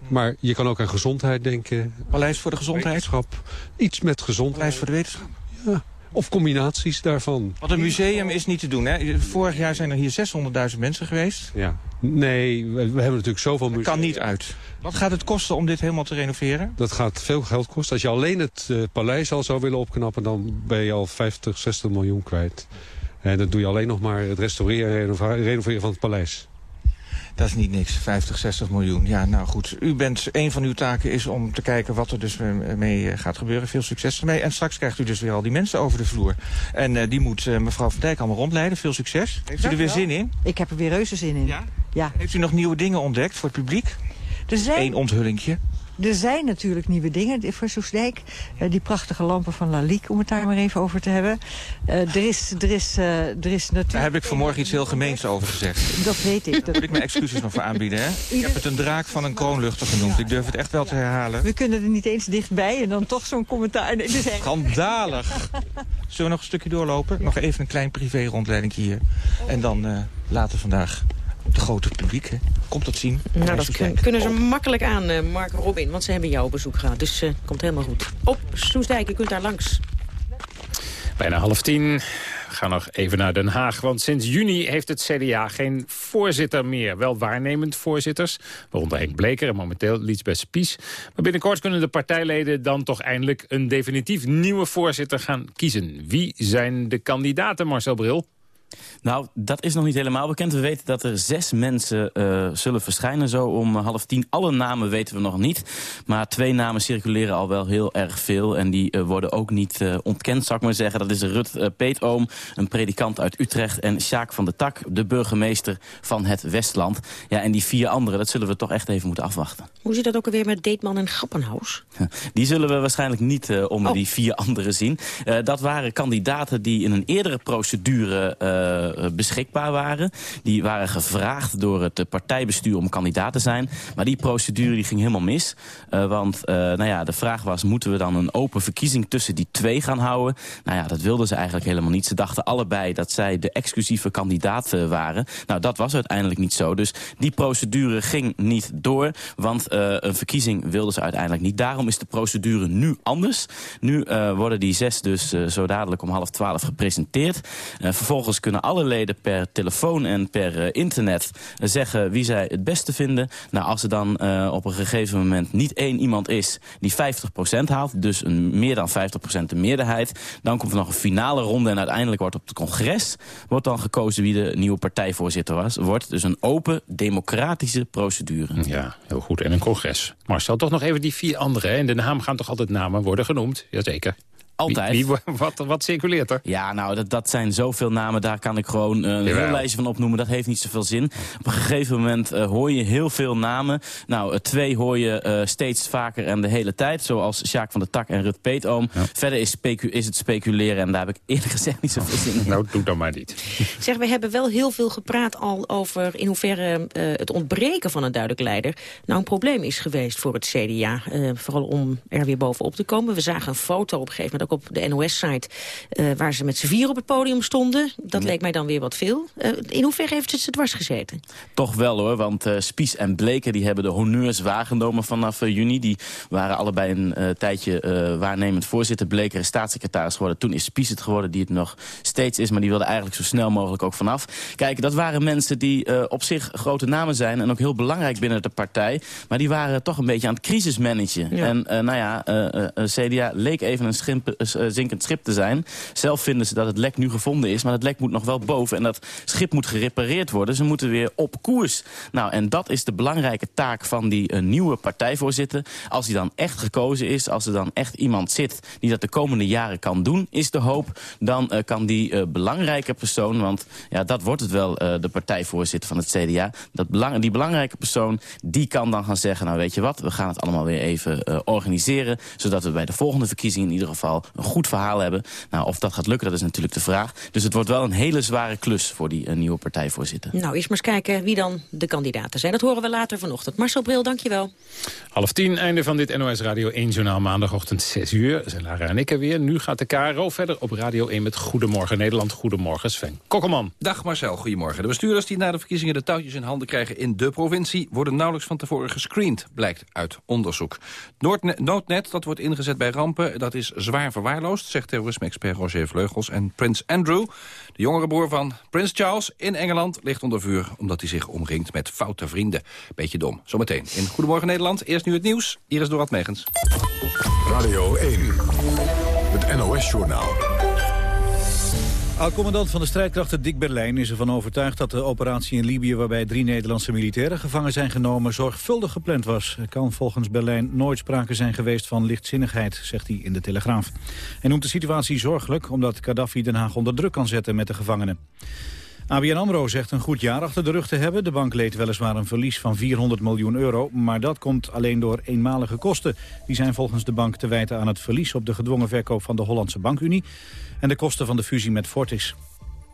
Maar je kan ook aan gezondheid denken. Paleis voor de gezondheid? Wetenschap. Iets met gezondheid. Paleis voor de wetenschap? Ja. Of combinaties daarvan. Want een museum is niet te doen, hè? Vorig jaar zijn er hier 600.000 mensen geweest. Ja. Nee, we, hebben natuurlijk zoveel musea. kan niet uit. Wat gaat het kosten om dit helemaal te renoveren? Dat gaat veel geld kosten. Als je alleen het uh, paleis al zou willen opknappen... dan ben je al 50, 60 miljoen kwijt. En dan doe je alleen nog maar het restaureren en renoveren van het paleis. Dat is niet niks, 50, 60 miljoen. Ja, nou goed. U bent, een van uw taken is om te kijken wat er dus mee gaat gebeuren. Veel succes ermee. En straks krijgt u dus weer al die mensen over de vloer. En uh, die moet uh, mevrouw Van Dijk allemaal rondleiden. Veel succes. Heeft u er weer zin in? Ik heb er weer reuze zin in. Ja? ja? Heeft u nog nieuwe dingen ontdekt voor het publiek? Er zijn... Eén onthullingje. Er zijn natuurlijk nieuwe dingen voor Soesdijk. Uh, die prachtige lampen van Lalique, om het daar maar even over te hebben. Uh, er, is, er, is, uh, er is natuurlijk... Daar heb ik vanmorgen iets heel gemeens over gezegd. Dat weet ik. Daar moet ik mijn excuses nog voor aanbieden. Hè? Ik heb het een draak van een kroonluchter genoemd. Ik durf het echt wel te herhalen. We kunnen er niet eens dichtbij en dan toch zo'n commentaar. Nee, dus Schandalig. Zullen we nog een stukje doorlopen? Nog even een klein privé rondleiding hier. En dan later vandaag het grote publiek. Hè. Komt dat zien? Nou, dat kunnen ze makkelijk aan, uh, Mark Robin. Want ze hebben jou op bezoek gehad. Dus uh, komt helemaal goed. Op Soesdijk, je kunt daar langs. Bijna half tien. We gaan nog even naar Den Haag. Want sinds juni heeft het CDA geen voorzitter meer. Wel waarnemend voorzitters, waaronder Henk Bleker en momenteel Liesbeth Spies. Maar binnenkort kunnen de partijleden dan toch eindelijk een definitief nieuwe voorzitter gaan kiezen. Wie zijn de kandidaten, Marcel Bril? Nou, dat is nog niet helemaal bekend. We weten dat er zes mensen uh, zullen verschijnen zo om half tien. Alle namen weten we nog niet. Maar twee namen circuleren al wel heel erg veel. En die uh, worden ook niet uh, ontkend, zou ik maar zeggen. Dat is Rut Peetoom, een predikant uit Utrecht. En Sjaak van de Tak, de burgemeester van het Westland. Ja, en die vier anderen, dat zullen we toch echt even moeten afwachten. Hoe zit dat ook alweer met Deetman en Grappenhaus? Die zullen we waarschijnlijk niet onder oh. die vier anderen zien. dat waren kandidaten die in een eerdere procedure uh, beschikbaar waren. Die waren gevraagd door het partijbestuur om kandidaat te zijn. Maar die procedure die ging helemaal mis. Uh, want uh, nou ja, de vraag was, moeten we dan een open verkiezing tussen die twee gaan houden? Nou ja, dat wilden ze eigenlijk helemaal niet. Ze dachten allebei dat zij de exclusieve kandidaat waren. Nou, dat was uiteindelijk niet zo. Dus die procedure ging niet door. Want een verkiezing wilden ze uiteindelijk niet. Daarom is de procedure nu anders. Nu worden die zes dus zo dadelijk om half twaalf gepresenteerd. vervolgens kunnen alle leden per telefoon en per internet zeggen wie zij het beste vinden. Nou, als er dan op een gegeven moment niet één iemand is die 50% haalt, dus een, meer dan 50% de meerderheid, dan komt er nog een finale ronde en uiteindelijk wordt op het congres wordt dan gekozen wie de nieuwe partijvoorzitter was, wordt. Dus een open, democratische procedure. Ja, heel goed. En congres. Marcel, toch nog even die vier anderen. In de gaan toch altijd namen worden genoemd? Jazeker. Altijd. Wie, wat, wat circuleert er? Ja, nou, dat, dat zijn zoveel namen. Daar kan ik gewoon uh, een heel lijstje van opnoemen. Dat heeft niet zoveel zin. Op een gegeven moment uh, hoor je heel veel namen. Nou, uh, twee hoor je steeds vaker en de hele tijd. Zoals Sjaak van der Tak en Rut Peetoom. Ja. Verder is, is, het speculeren en daar heb ik eerlijk gezegd niet zoveel zin in. Nou, doe dan maar niet. Zeg, we hebben wel heel veel gepraat al over in hoeverre het ontbreken van een duidelijk leider... nou een probleem is geweest voor het CDA. vooral om er weer bovenop te komen. We zagen een foto op een gegeven moment op de NOS-site... Uh, waar ze met z'n vier op het podium stonden. Dat ja. leek mij dan weer wat veel. Uh, in hoeverre heeft het ze dwars gezeten? Toch wel hoor, want uh, Spies en Bleken die hebben de honneurs waargenomen vanaf juni. Die waren allebei een tijdje waarnemend voorzitter. Bleker is staatssecretaris geworden. Toen is Spies het geworden, die het nog steeds is. Maar die wilde eigenlijk zo snel mogelijk ook vanaf. Kijk, dat waren mensen die op zich grote namen zijn... en ook heel belangrijk binnen de partij. Maar die waren toch een beetje aan het crisismanagen. Ja. En nou ja, CDA leek even een schimpe, zinkend schip te zijn. Zelf vinden ze dat het lek nu gevonden is, maar het lek moet nog wel boven. En dat schip moet gerepareerd worden. Ze moeten weer op koers. Nou, en dat is de belangrijke taak van die nieuwe partijvoorzitter. Als hij dan echt gekozen is, als er dan echt iemand zit... die dat de komende jaren kan doen, is de hoop... dan kan die belangrijke persoon, want ja, dat wordt het wel, de partijvoorzitter van het CDA... Dat belang, die belangrijke persoon, die kan dan gaan zeggen... nou weet je wat, we gaan het allemaal weer even organiseren... zodat we bij de volgende verkiezingen in ieder geval een goed verhaal hebben. Nou, of dat gaat lukken, dat is natuurlijk de vraag. Dus het wordt wel een hele zware klus voor die uh, nieuwe partijvoorzitter. Nou, eerst maar eens kijken wie dan de kandidaten zijn. Dat horen we later vanochtend. Marcel Bril, dankjewel. Half tien, einde van dit NOS Radio 1 Journaal maandagochtend 6 uur. Zijn Lara en ik er weer. Nu gaat de KRO verder op Radio 1 met Goedemorgen Nederland. Goedemorgen Sven Kokkelman. Dag Marcel, goedemorgen. De bestuurders die na de verkiezingen de touwtjes in handen krijgen in de provincie... worden nauwelijks van tevoren gescreend, blijkt uit onderzoek. Noodnet, dat wordt ingezet bij rampen, dat is zwaar verwaarloosd... zegt terrorisme-expert Roger Vleugels. En Prins Andrew, de jongere broer van Prins Charles in Engeland... ligt onder vuur omdat hij zich omringt met foute vrienden. Beetje dom. Zometeen in Goedemorgen Nederland. Eerst nu het nieuws. Hier is Dorad Megens. Radio 1, het NOS-journaal. Oud-commandant van de strijdkrachten Dick Berlijn is ervan overtuigd dat de operatie in Libië waarbij drie Nederlandse militairen gevangen zijn genomen zorgvuldig gepland was. Er kan volgens Berlijn nooit sprake zijn geweest van lichtzinnigheid, zegt hij in de Telegraaf. Hij noemt de situatie zorgelijk omdat Gaddafi Den Haag onder druk kan zetten met de gevangenen. ABN AMRO zegt een goed jaar achter de rug te hebben. De bank leed weliswaar een verlies van 400 miljoen euro... maar dat komt alleen door eenmalige kosten. Die zijn volgens de bank te wijten aan het verlies... op de gedwongen verkoop van de Hollandse Bankunie... en de kosten van de fusie met Fortis.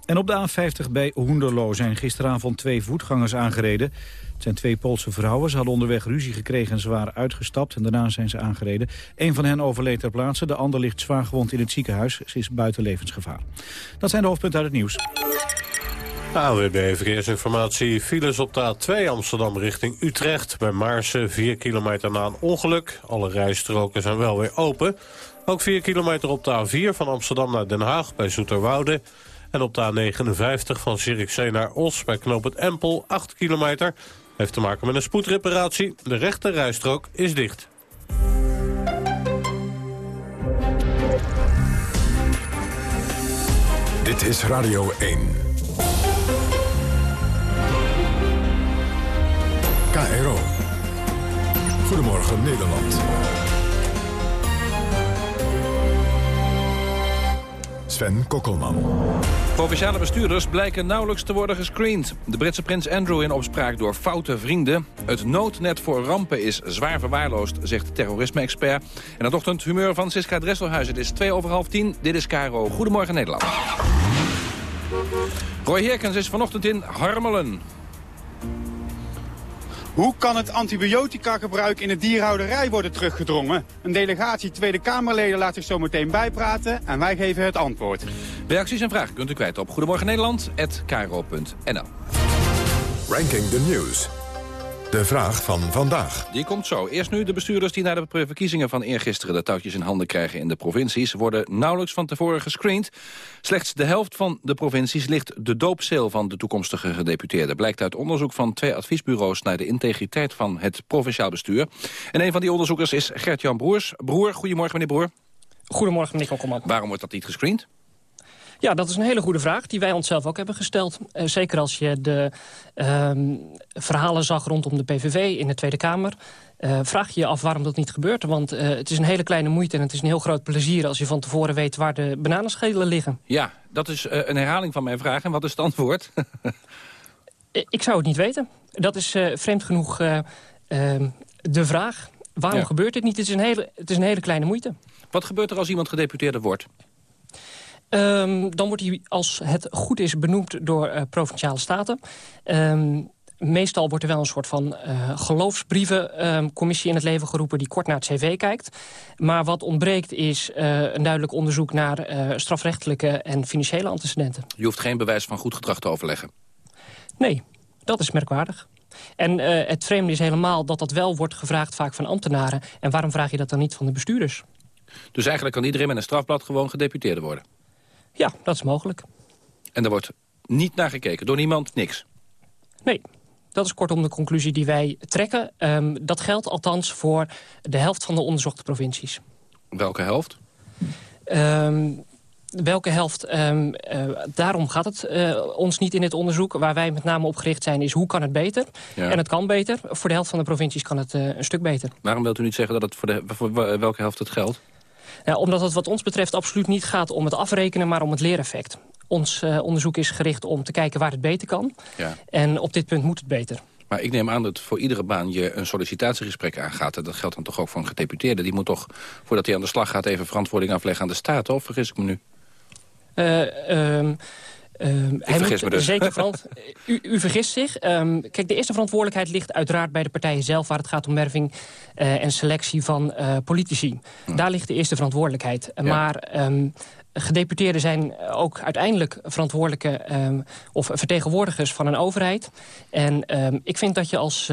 En op de A50 bij Hoenderloo zijn gisteravond twee voetgangers aangereden. Het zijn twee Poolse vrouwen. Ze hadden onderweg ruzie gekregen en waren uitgestapt. En daarna zijn ze aangereden. Een van hen overleed ter plaatse. De ander ligt zwaar gewond in het ziekenhuis. Ze is buiten levensgevaar. Dat zijn de hoofdpunten uit het nieuws. AWB Verkeersinformatie. Files op de A2 Amsterdam richting Utrecht. Bij Maarsen 4 kilometer na een ongeluk. Alle rijstroken zijn wel weer open. Ook 4 kilometer op de A4 van Amsterdam naar Den Haag bij Zoeterwoude. En op de A59 van Zierikzee naar Os bij Knoop Empel 8 kilometer. Heeft te maken met een spoedreparatie. De rechte rijstrook is dicht. Dit is Radio 1. KRO. Goedemorgen Nederland. Sven Kokkelman. Provinciale bestuurders blijken nauwelijks te worden gescreend. De Britse prins Andrew in opspraak door foute vrienden. Het noodnet voor rampen is zwaar verwaarloosd, zegt terrorisme-expert. En dat ochtend humeur van Siska Dresselhuis. Het is twee over half tien. Dit is KRO. Goedemorgen Nederland. Roy Herkens is vanochtend in Harmelen. Hoe kan het antibiotica-gebruik in de dierhouderij worden teruggedrongen? Een delegatie Tweede Kamerleden laat zich zo meteen bijpraten en wij geven het antwoord. Reacties en vragen kunt u kwijt op Goedemorgen Nederland@kro.nl. Ranking the News. De vraag van vandaag. Die komt zo. Eerst nu de bestuurders die na de verkiezingen van eergisteren... de touwtjes in handen krijgen in de provincies... worden nauwelijks van tevoren gescreend. Slechts de helft van de provincies ligt de doopcel van de toekomstige gedeputeerden. Blijkt uit onderzoek van twee adviesbureaus... naar de integriteit van het provinciaal bestuur. En een van die onderzoekers is Gert-Jan Broers. Broer, goedemorgen meneer Broer. Goedemorgen meneer Kokkelman. Waarom wordt dat niet gescreend? Ja, dat is een hele goede vraag die wij onszelf ook hebben gesteld. Uh, zeker als je de uh, verhalen zag rondom de PVV in de Tweede Kamer... Uh, vraag je je af waarom dat niet gebeurt. Want uh, het is een hele kleine moeite en het is een heel groot plezier... als je van tevoren weet waar de bananenschelen liggen. Ja, dat is een herhaling van mijn vraag. En wat is het antwoord? [LAUGHS] Ik zou het niet weten. Dat is vreemd genoeg ehm, de vraag. Waarom gebeurt dit niet? Het is, een hele, het is een hele kleine moeite. Wat gebeurt er als iemand gedeputeerde wordt? Um, dan wordt hij, als het goed is, benoemd door uh, provinciale staten. Um, meestal wordt er wel een soort van uh, geloofsbrievencommissie um, in het leven geroepen... die kort naar het cv kijkt. Maar wat ontbreekt is uh, een duidelijk onderzoek naar strafrechtelijke en financiële antecedenten. Je hoeft geen bewijs van goed gedrag te overleggen? Nee, dat is merkwaardig. En het vreemde is helemaal dat dat wel wordt gevraagd vaak van ambtenaren. En waarom vraag je dat dan niet van de bestuurders? Dus eigenlijk kan iedereen met een strafblad gewoon gedeputeerde worden? Ja, dat is mogelijk. En er wordt niet naar gekeken, door niemand, niks? Nee, dat is kortom de conclusie die wij trekken. Um, dat geldt althans voor de helft van de onderzochte provincies. Welke helft? Ehm, welke helft, ehm, eh, daarom gaat het eh, ons niet in dit onderzoek. Waar wij met name op gericht zijn is hoe kan het beter. Ja. En het kan beter. Voor de helft van de provincies kan het eh, een stuk beter. Waarom wilt u niet zeggen dat het voor, de, voor welke helft het geldt? Ja, omdat het wat ons betreft absoluut niet gaat om het afrekenen... maar om het leereffect. Ons onderzoek is gericht om te kijken waar het beter kan. Ja. En op dit punt moet het beter. Maar ik neem aan dat voor iedere baan je een sollicitatiegesprek aangaat. En dat geldt dan toch ook voor een gedeputeerde. Die moet toch, voordat hij aan de slag gaat, even verantwoording afleggen aan de staat, of vergis ik me nu? Uh, um, um, hij vergis moet me dus. Zeker verant [LAUGHS] u, u vergist zich. Um, kijk, de eerste verantwoordelijkheid ligt uiteraard bij de partijen zelf... waar het gaat om werving uh, en selectie van uh, politici. Hm. Daar ligt de eerste verantwoordelijkheid. Ja. Maar gedeputeerden zijn ook uiteindelijk verantwoordelijke... of vertegenwoordigers van een overheid. En ik vind dat je als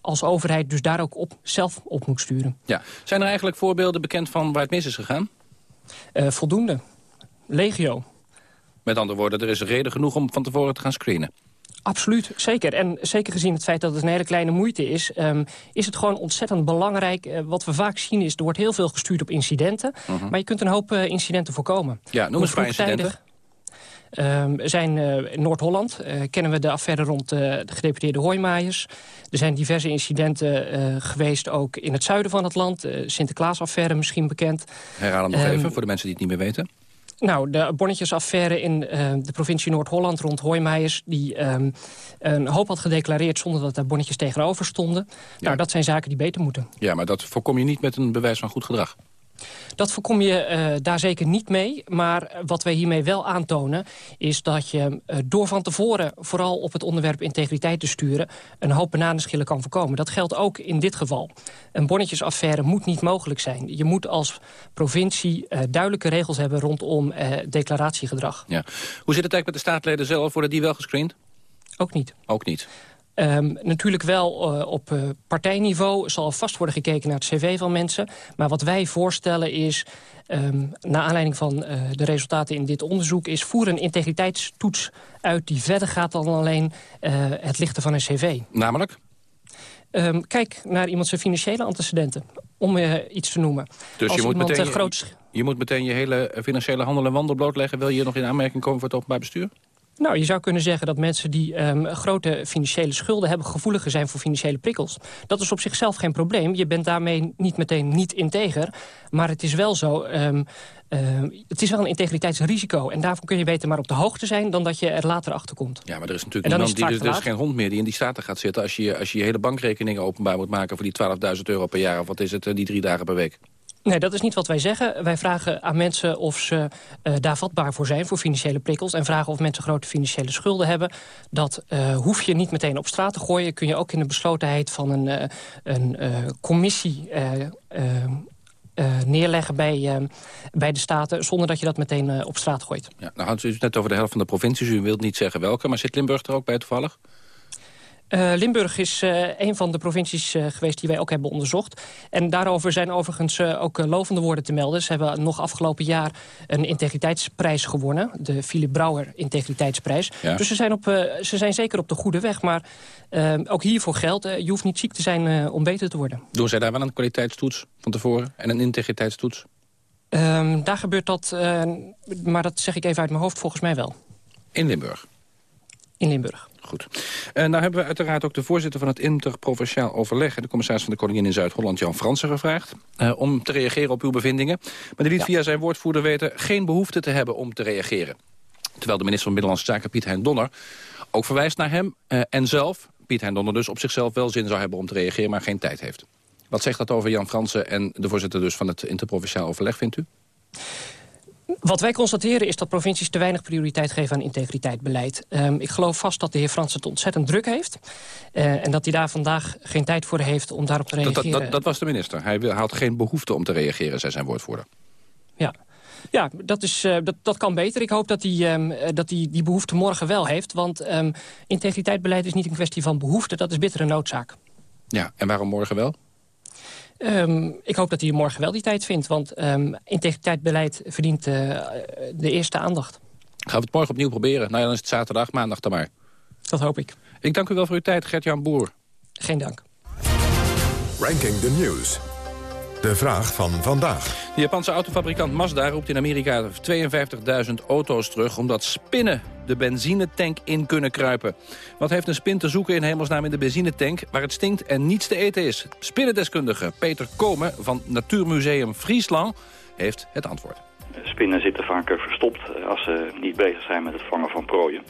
als overheid dus daar ook op, zelf op moet sturen. Ja. Zijn er eigenlijk voorbeelden bekend van waar het mis is gegaan? Voldoende. Legio. Met andere woorden, er is reden genoeg om van tevoren te gaan screenen. Absoluut, zeker. En zeker gezien het feit dat het een hele kleine moeite is... Um, is het gewoon ontzettend belangrijk. Uh, wat we vaak zien is, er wordt heel veel gestuurd op incidenten. Uh -huh. Maar je kunt een hoop uh, incidenten voorkomen. Ja, noem eens een paar incidenten. Um, zijn uh, in Noord-Holland uh, kennen we de affaire rond uh, de gedeputeerde Hoijmaaiers. Er zijn diverse incidenten geweest ook in het zuiden van het land. De Sinterklaasaffaire misschien bekend. Herhaal hem nog um, even voor de mensen die het niet meer weten. Nou, de bonnetjesaffaire in de provincie Noord-Holland rond Hoijmaijers... die um, een hoop had gedeclareerd zonder dat daar bonnetjes tegenover stonden. Ja. Nou, dat zijn zaken die beter moeten. Ja, maar dat voorkom je niet met een bewijs van goed gedrag. Dat voorkom je uh, daar zeker niet mee. Maar wat wij hiermee wel aantonen... is dat je uh, door van tevoren vooral op het onderwerp integriteit te sturen... een hoop bananenschillen kan voorkomen. Dat geldt ook in dit geval. Een bonnetjesaffaire moet niet mogelijk zijn. Je moet als provincie uh, duidelijke regels hebben rondom declaratiegedrag. Ja. Hoe zit het eigenlijk met de staatsleden zelf? Worden die wel gescreend? Ook niet. Ook niet. Um, natuurlijk wel uh, op uh, partijniveau zal vast worden gekeken naar het cv van mensen. Maar wat wij voorstellen is, um, naar aanleiding van uh, de resultaten in dit onderzoek... is voer een integriteitstoets uit die verder gaat dan alleen het lichten van een cv. Namelijk? Um, kijk naar iemand zijn financiële antecedenten, om iets te noemen. Dus Als je moet, meteen, groot... je moet meteen je hele financiële handel en wandel blootleggen... wil je nog in aanmerking komen voor het openbaar bestuur? Nou, je zou kunnen zeggen dat mensen die um, grote financiële schulden hebben... gevoeliger zijn voor financiële prikkels. Dat is op zichzelf geen probleem. Je bent daarmee niet meteen niet integer. Maar het is wel zo... Um, uh, het is wel een integriteitsrisico. En daarvoor kun je beter maar op de hoogte zijn... dan dat je er later achter komt. Ja, maar er is natuurlijk niemand die... Er is geen hond meer die in die staten gaat zitten... als je als je, je hele bankrekeningen openbaar moet maken... voor die 12.000 euro per jaar. Of wat is het, die drie dagen per week? Nee, dat is niet wat wij zeggen. Wij vragen aan mensen of ze uh, daar vatbaar voor zijn, voor financiële prikkels. En vragen of mensen grote financiële schulden hebben. Dat uh, hoef je niet meteen op straat te gooien. Kun je ook in de beslotenheid van een, uh, een commissie... neerleggen bij, bij de Staten... zonder dat je dat meteen op straat gooit. Ja, nou had u het net over de helft van de provincies. U wilt niet zeggen welke, maar zit Limburg er ook bij toevallig? Uh, Limburg is uh, een van de provincies uh, geweest die wij ook hebben onderzocht. En daarover zijn overigens ook lovende woorden te melden. Ze hebben nog afgelopen jaar een integriteitsprijs gewonnen. De Philip Brouwer Integriteitsprijs. Ja. Dus ze zijn, op, ze zijn zeker op de goede weg. Maar ook hiervoor geldt, je hoeft niet ziek te zijn om beter te worden. Doen zij daar wel een kwaliteitstoets van tevoren en een integriteitstoets? Um, daar gebeurt dat, maar dat zeg ik even uit mijn hoofd, volgens mij wel. In Limburg? In Limburg. Goed. En nou hebben we uiteraard ook de voorzitter van het interprovinciaal overleg... de commissaris van de Koningin in Zuid-Holland, Jan Fransen, gevraagd... Uh, om te reageren op uw bevindingen. Maar die liet ja. via zijn woordvoerder weten geen behoefte te hebben om te reageren. Terwijl de minister van Binnenlandse Zaken, Piet Hein Donner... ook verwijst naar hem uh, en zelf, Piet Hein Donner dus op zichzelf wel zin zou hebben om te reageren... maar geen tijd heeft. Wat zegt dat over Jan Fransen en de voorzitter dus van het interprovinciaal overleg, vindt u? Wat wij constateren is dat provincies te weinig prioriteit geven aan integriteitsbeleid. Um, ik geloof vast dat de heer Frans het ontzettend druk heeft. Uh, en dat hij daar vandaag geen tijd voor heeft om daarop te reageren. Dat, dat, dat was de minister. Hij had geen behoefte om te reageren, zei zijn woordvoerder. Ja. Ja, dat, is, uh, dat, dat kan beter. Ik hoop dat hij um, dat die, die behoefte morgen wel heeft. Want um, integriteitsbeleid is niet een kwestie van behoefte. Dat is bittere noodzaak. Ja, en waarom morgen wel? Um, ik hoop dat hij morgen wel die tijd vindt. Want um, integriteitsbeleid verdient uh, de eerste aandacht. Gaan we het morgen opnieuw proberen? Nou ja, dan is het zaterdag, maandag dan maar. Dat hoop ik. Ik dank u wel voor uw tijd, Gert-Jan Boer. Geen dank. Ranking the News. De vraag van vandaag. De Japanse autofabrikant Mazda roept in Amerika 52.000 auto's terug... omdat spinnen de benzinetank in kunnen kruipen. Wat heeft een spin te zoeken in hemelsnaam in de benzinetank... waar het stinkt en niets te eten is? Spinnendeskundige Peter Komen van Natuurmuseum Friesland heeft het antwoord. Spinnen zitten vaker verstopt als ze niet bezig zijn met het vangen van prooien.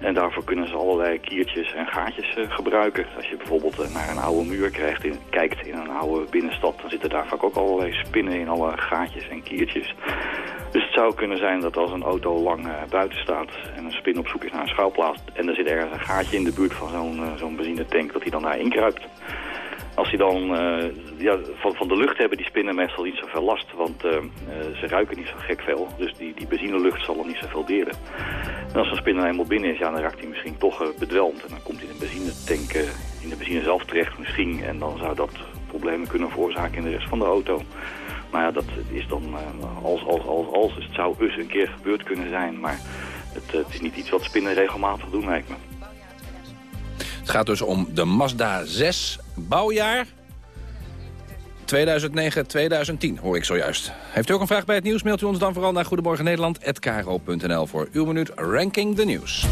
En daarvoor kunnen ze allerlei kiertjes en gaatjes uh, gebruiken. Als je bijvoorbeeld uh, naar een oude muur in, kijkt in een oude binnenstad... dan zitten daar vaak ook allerlei spinnen in alle gaatjes en kiertjes. Dus het zou kunnen zijn dat als een auto lang uh, buiten staat... en een spin op zoek is naar een schuilplaats... en er zit ergens een gaatje in de buurt van zo'n zo'n benzinetank... dat hij dan daar inkruipt. Als die dan, uh, ja, van, van de lucht hebben die spinnen meestal niet zoveel last, want uh, uh, ze ruiken niet zo gek veel. Dus die, die benzinelucht zal er niet zoveel deren. En als een spin dan eenmaal binnen is, dan raakt hij misschien toch bedwelmd. En dan komt hij in de benzinetank, in de benzine zelf terecht misschien. En dan zou dat problemen kunnen veroorzaken in de rest van de auto. Maar ja, dat is dan als, als. Dus het zou eens een keer gebeurd kunnen zijn. Maar het, het is niet iets wat spinnen regelmatig doen, lijkt me. Het gaat dus om de Mazda 6 bouwjaar 2009-2010, hoor ik zojuist. Heeft u ook een vraag bij het nieuws, mailt u ons dan vooral naar goedemorgennederland.kro.nl voor uw minuut Ranking the Nieuws.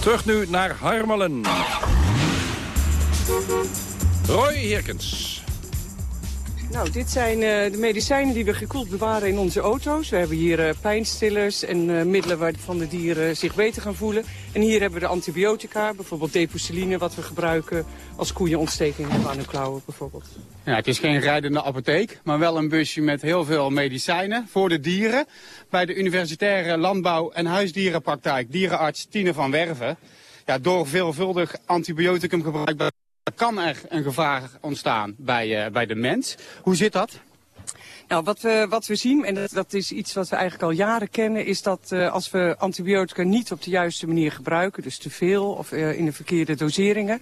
Terug nu naar Harmelen. Roy Hirkens. Nou, dit zijn uh, de medicijnen die we gekoeld bewaren in onze auto's. We hebben hier uh, pijnstillers en uh, middelen waarvan de dieren zich beter gaan voelen. En hier hebben we de antibiotica, bijvoorbeeld depoceline, wat we gebruiken als koeien ontsteking hebben aan hun klauwen bijvoorbeeld. Ja, het is geen rijdende apotheek, maar wel een busje met heel veel medicijnen voor de dieren. Bij de Universitaire Landbouw- en Huisdierenpraktijk dierenarts Tine van Werven. Ja, door veelvuldig antibioticumgebruik kan er een gevaar ontstaan bij, uh, bij de mens. Hoe zit dat? Nou, wat we, wat we zien, en dat, dat is iets wat we eigenlijk al jaren kennen... is dat uh, als we antibiotica niet op de juiste manier gebruiken... dus te veel of uh, in de verkeerde doseringen...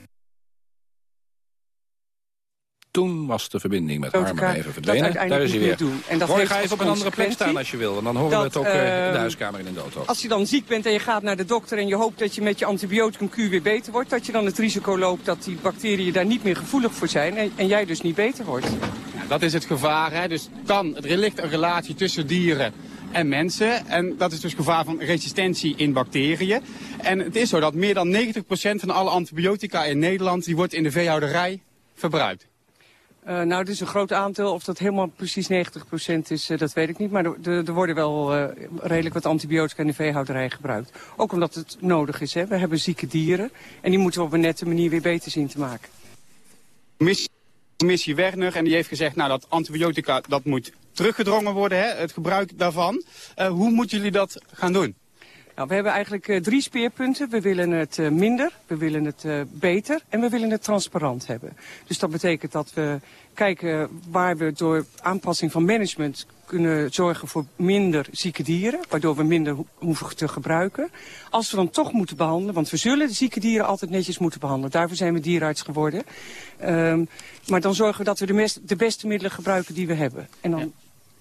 Toen was de verbinding met Harmen even verdwenen. Daar is hij weer. Doen. En dat ga even op een andere plek staan als je wil. En dan horen dat, we het ook uh, in de huiskamer en in de auto. Als je dan ziek bent en je gaat naar de dokter... en je hoopt dat je met je antibioticumkuur weer beter wordt... dat je dan het risico loopt dat die bacteriën daar niet meer gevoelig voor zijn... en, en jij dus niet beter wordt. Ja, dat is het gevaar. Hè? Dus kan, er ligt een relatie tussen dieren en mensen. En dat is dus gevaar van resistentie in bacteriën. En het is zo dat meer dan 90% van alle antibiotica in Nederland... die wordt in de veehouderij verbruikt. Uh, nou, het is een groot aantal. Of dat helemaal precies 90% is, uh, dat weet ik niet. Maar er, worden wel uh, redelijk wat antibiotica in de veehouderij gebruikt. Ook omdat het nodig is. Hè. We hebben zieke dieren. En die moeten we op een nette manier weer beter zien te maken. Missie Werner. En die heeft gezegd, nou, dat antibiotica dat moet teruggedrongen worden. Hè, het gebruik daarvan. hoe moeten jullie dat gaan doen? Nou, we hebben eigenlijk uh, drie speerpunten. We willen het uh, minder, we willen het uh, beter en we willen het transparant hebben. Dus dat betekent dat we kijken waar we door aanpassing van management kunnen zorgen voor minder zieke dieren, waardoor we minder ho hoeven te gebruiken. Als we dan toch moeten behandelen, want we zullen de zieke dieren altijd netjes moeten behandelen. Daarvoor zijn we dierenarts geworden. Um, maar dan zorgen we dat we de, de, beste middelen gebruiken die we hebben. En dan...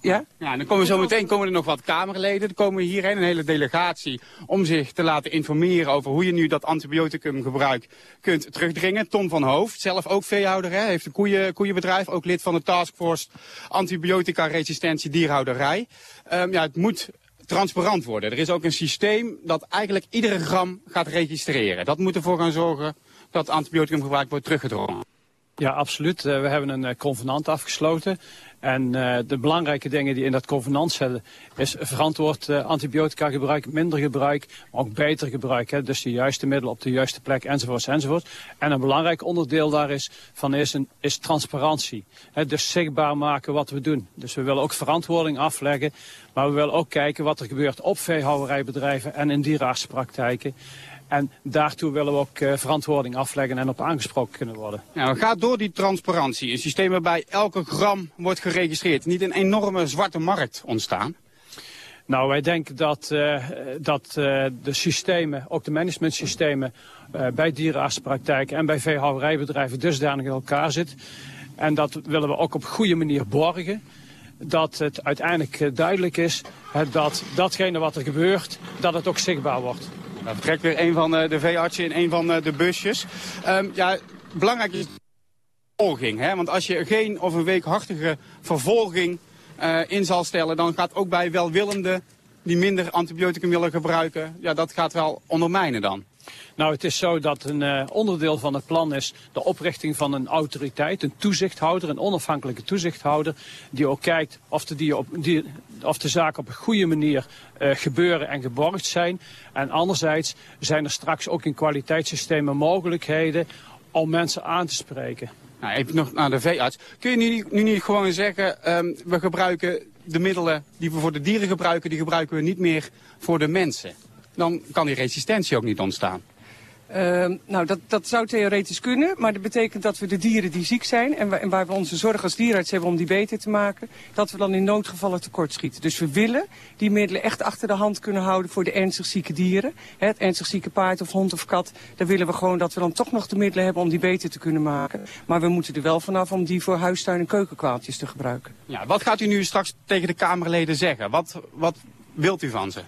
Ja. Ja? Dan komen zo meteen komen er nog wat Kamerleden. Er komen hierheen een hele delegatie om zich te laten informeren over hoe je nu dat antibioticumgebruik kunt terugdringen. Tom van Hoofd, zelf ook veehouder, heeft een koeien, koeienbedrijf, ook lid van de taskforce antibiotica-resistentie dierhouderij. Um, ja, het moet transparant worden. Er is ook een systeem dat eigenlijk iedere gram gaat registreren. Dat moet ervoor gaan zorgen dat antibioticumgebruik wordt teruggedrongen. Ja, absoluut. Uh, we hebben een uh, convenant afgesloten. En uh, de belangrijke dingen die in dat convenant zitten is verantwoord antibiotica gebruik, minder gebruik, maar ook beter gebruik. Hè? Dus de juiste middelen op de juiste plek enzovoorts enzovoort. En een belangrijk onderdeel daar is, van is, is transparantie. Hè? Dus zichtbaar maken wat we doen. Dus we willen ook verantwoording afleggen, maar we willen ook kijken wat er gebeurt op veehouderijbedrijven en in dierenartsenpraktijken. En daartoe willen we ook uh, verantwoording afleggen en op aangesproken kunnen worden. Nou, gaat door die transparantie. Een systeem waarbij elke gram wordt geregistreerd. Niet een enorme zwarte markt ontstaan? Nou, wij denken dat, uh, dat uh, de systemen, ook de managementsystemen... Bij dierenartsenpraktijken en bij veehouderijbedrijven dusdanig in elkaar zitten. En dat willen we ook op goede manier borgen. Dat het uiteindelijk duidelijk is dat datgene wat er gebeurt, dat het ook zichtbaar wordt. Nou, vertrekt weer een van de veeartsen in een van de busjes. Um, ja, belangrijk is vervolging. Hè? Want als je geen of een weekhartige vervolging uh, in zal stellen... dan gaat ook bij welwillenden die minder antibioticum willen gebruiken... ja, dat gaat wel ondermijnen dan. Nou, het is zo dat een uh, onderdeel van het plan is de oprichting van een autoriteit, een toezichthouder, een onafhankelijke toezichthouder, die ook kijkt of de, die op, die, of de zaken op een goede manier uh, gebeuren en geborgd zijn. En anderzijds zijn er straks ook in kwaliteitssystemen mogelijkheden om mensen aan te spreken. Nou, even nog naar de veearts. Kun je nu, nu niet gewoon zeggen, um, we gebruiken de middelen die we voor de dieren gebruiken, die gebruiken we niet meer voor de mensen? Dan kan die resistentie ook niet ontstaan. Uh, nou, dat, dat zou theoretisch kunnen, maar dat betekent dat we de dieren die ziek zijn... en, en waar we onze zorg als dierenarts hebben om die beter te maken... dat we dan in noodgevallen tekortschieten. Dus we willen die middelen echt achter de hand kunnen houden voor de ernstig zieke dieren. het ernstig zieke paard of hond of kat, daar willen we gewoon dat we dan toch nog de middelen hebben om die beter te kunnen maken. Maar we moeten er wel vanaf om die voor huistuin- en keukenkwaaltjes te gebruiken. Ja, wat gaat u nu straks tegen de Kamerleden zeggen? Wat, wat wilt u van ze?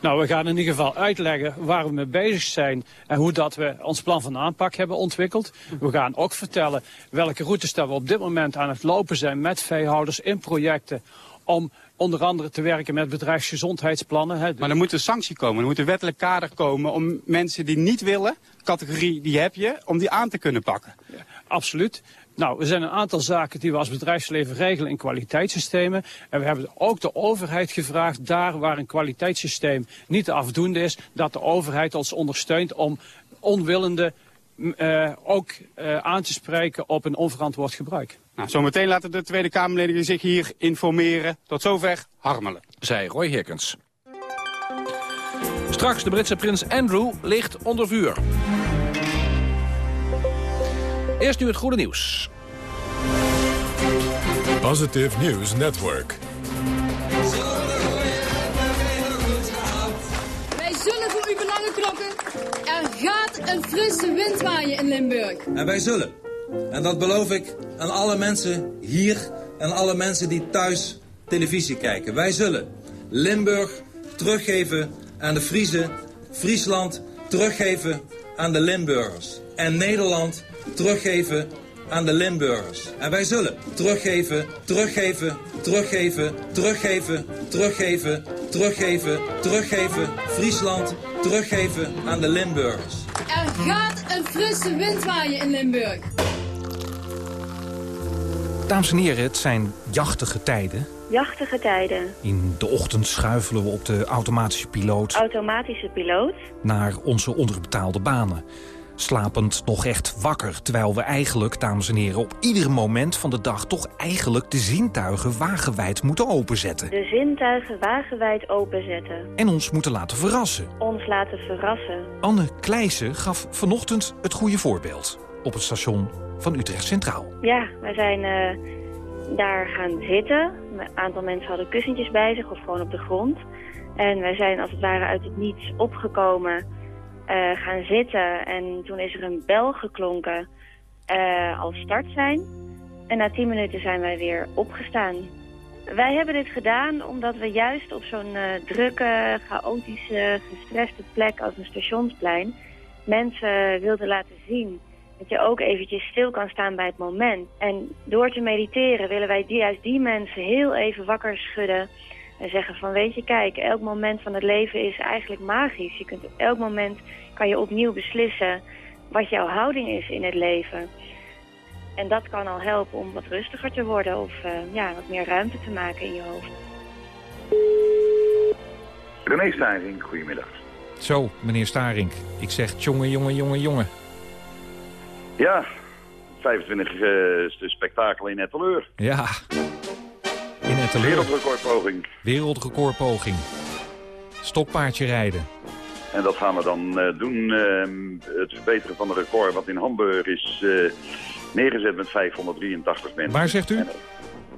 Nou, we gaan in ieder geval uitleggen waar we mee bezig zijn en hoe dat we ons plan van aanpak hebben ontwikkeld. We gaan ook vertellen welke routes dat we op dit moment aan het lopen zijn met veehouders in projecten om onder andere te werken met bedrijfsgezondheidsplannen. Hè. Maar er moet een sanctie komen, er moet een wettelijk kader komen om mensen die niet willen, categorie die heb je, om die aan te kunnen pakken. Ja, absoluut. Nou, er zijn een aantal zaken die we als bedrijfsleven regelen in kwaliteitssystemen. En we hebben ook de overheid gevraagd, daar waar een kwaliteitssysteem niet afdoende is, dat de overheid ons ondersteunt om onwillende uh, ook uh, aan te spreken op een onverantwoord gebruik. Nou, zometeen laten de Tweede Kamerleden zich hier informeren. Tot zover Harmelen. Zei Roy Herkens. Straks de Britse prins Andrew ligt onder vuur. Eerst nu het goede nieuws. Positive News Network. Wij zullen voor u belangen klokken. Er gaat een frisse wind waaien in Limburg. En wij zullen. En dat beloof ik aan alle mensen hier en alle mensen die thuis televisie kijken. Wij zullen Limburg teruggeven aan de Friese, Friesland teruggeven aan de Limburgers. En Nederland teruggeven aan de Limburgers. En wij zullen teruggeven, teruggeven, teruggeven, teruggeven, teruggeven, teruggeven, teruggeven, Friesland teruggeven aan de Limburgers. Er gaat een frisse wind waaien in Limburg. Dames en heren, het zijn jachtige tijden. Jachtige tijden. In de ochtend schuifelen we op de automatische piloot... Automatische piloot. ...naar onze onderbetaalde banen slapend nog echt wakker. Terwijl we eigenlijk, dames en heren, op ieder moment van de dag... toch eigenlijk de zintuigen wagenwijd moeten openzetten. De zintuigen wagenwijd openzetten. En ons moeten laten verrassen. Ons laten verrassen. Anne Kleijsen gaf vanochtend het goede voorbeeld. Op het station van Utrecht Centraal. Ja, wij zijn uh, daar gaan zitten. Een aantal mensen hadden kussentjes bij zich of gewoon op de grond. En wij zijn als het ware uit het niets opgekomen uh, gaan zitten. En toen is er een bel geklonken uh, als start zijn. En na tien minuten zijn wij weer opgestaan. Wij hebben dit gedaan omdat we juist op zo'n uh, drukke, chaotische, gestreste plek als een stationsplein mensen wilden laten zien dat je ook eventjes stil kan staan bij het moment. En door te mediteren willen wij juist die mensen heel even wakker schudden en zeggen van weet je, kijk, elk moment van het leven is eigenlijk magisch. Je kunt op elk moment kan je opnieuw beslissen wat jouw houding is in het leven. En dat kan al helpen om wat rustiger te worden of uh, ja, wat meer ruimte te maken in je hoofd. René Staring, goedemiddag. Zo, meneer Staring. Ik zeg jongen, jongen, jongen, jongen. Ja, 25 uh, spektakel in Etteleur. Ja, in Etteleur. Wereldrecordpoging. Wereldrecordpoging. Stokpaardje rijden. En dat gaan we dan uh, doen. Uh, het verbeteren van de record wat in Hamburg is uh, neergezet met 583 mensen. Waar zegt u?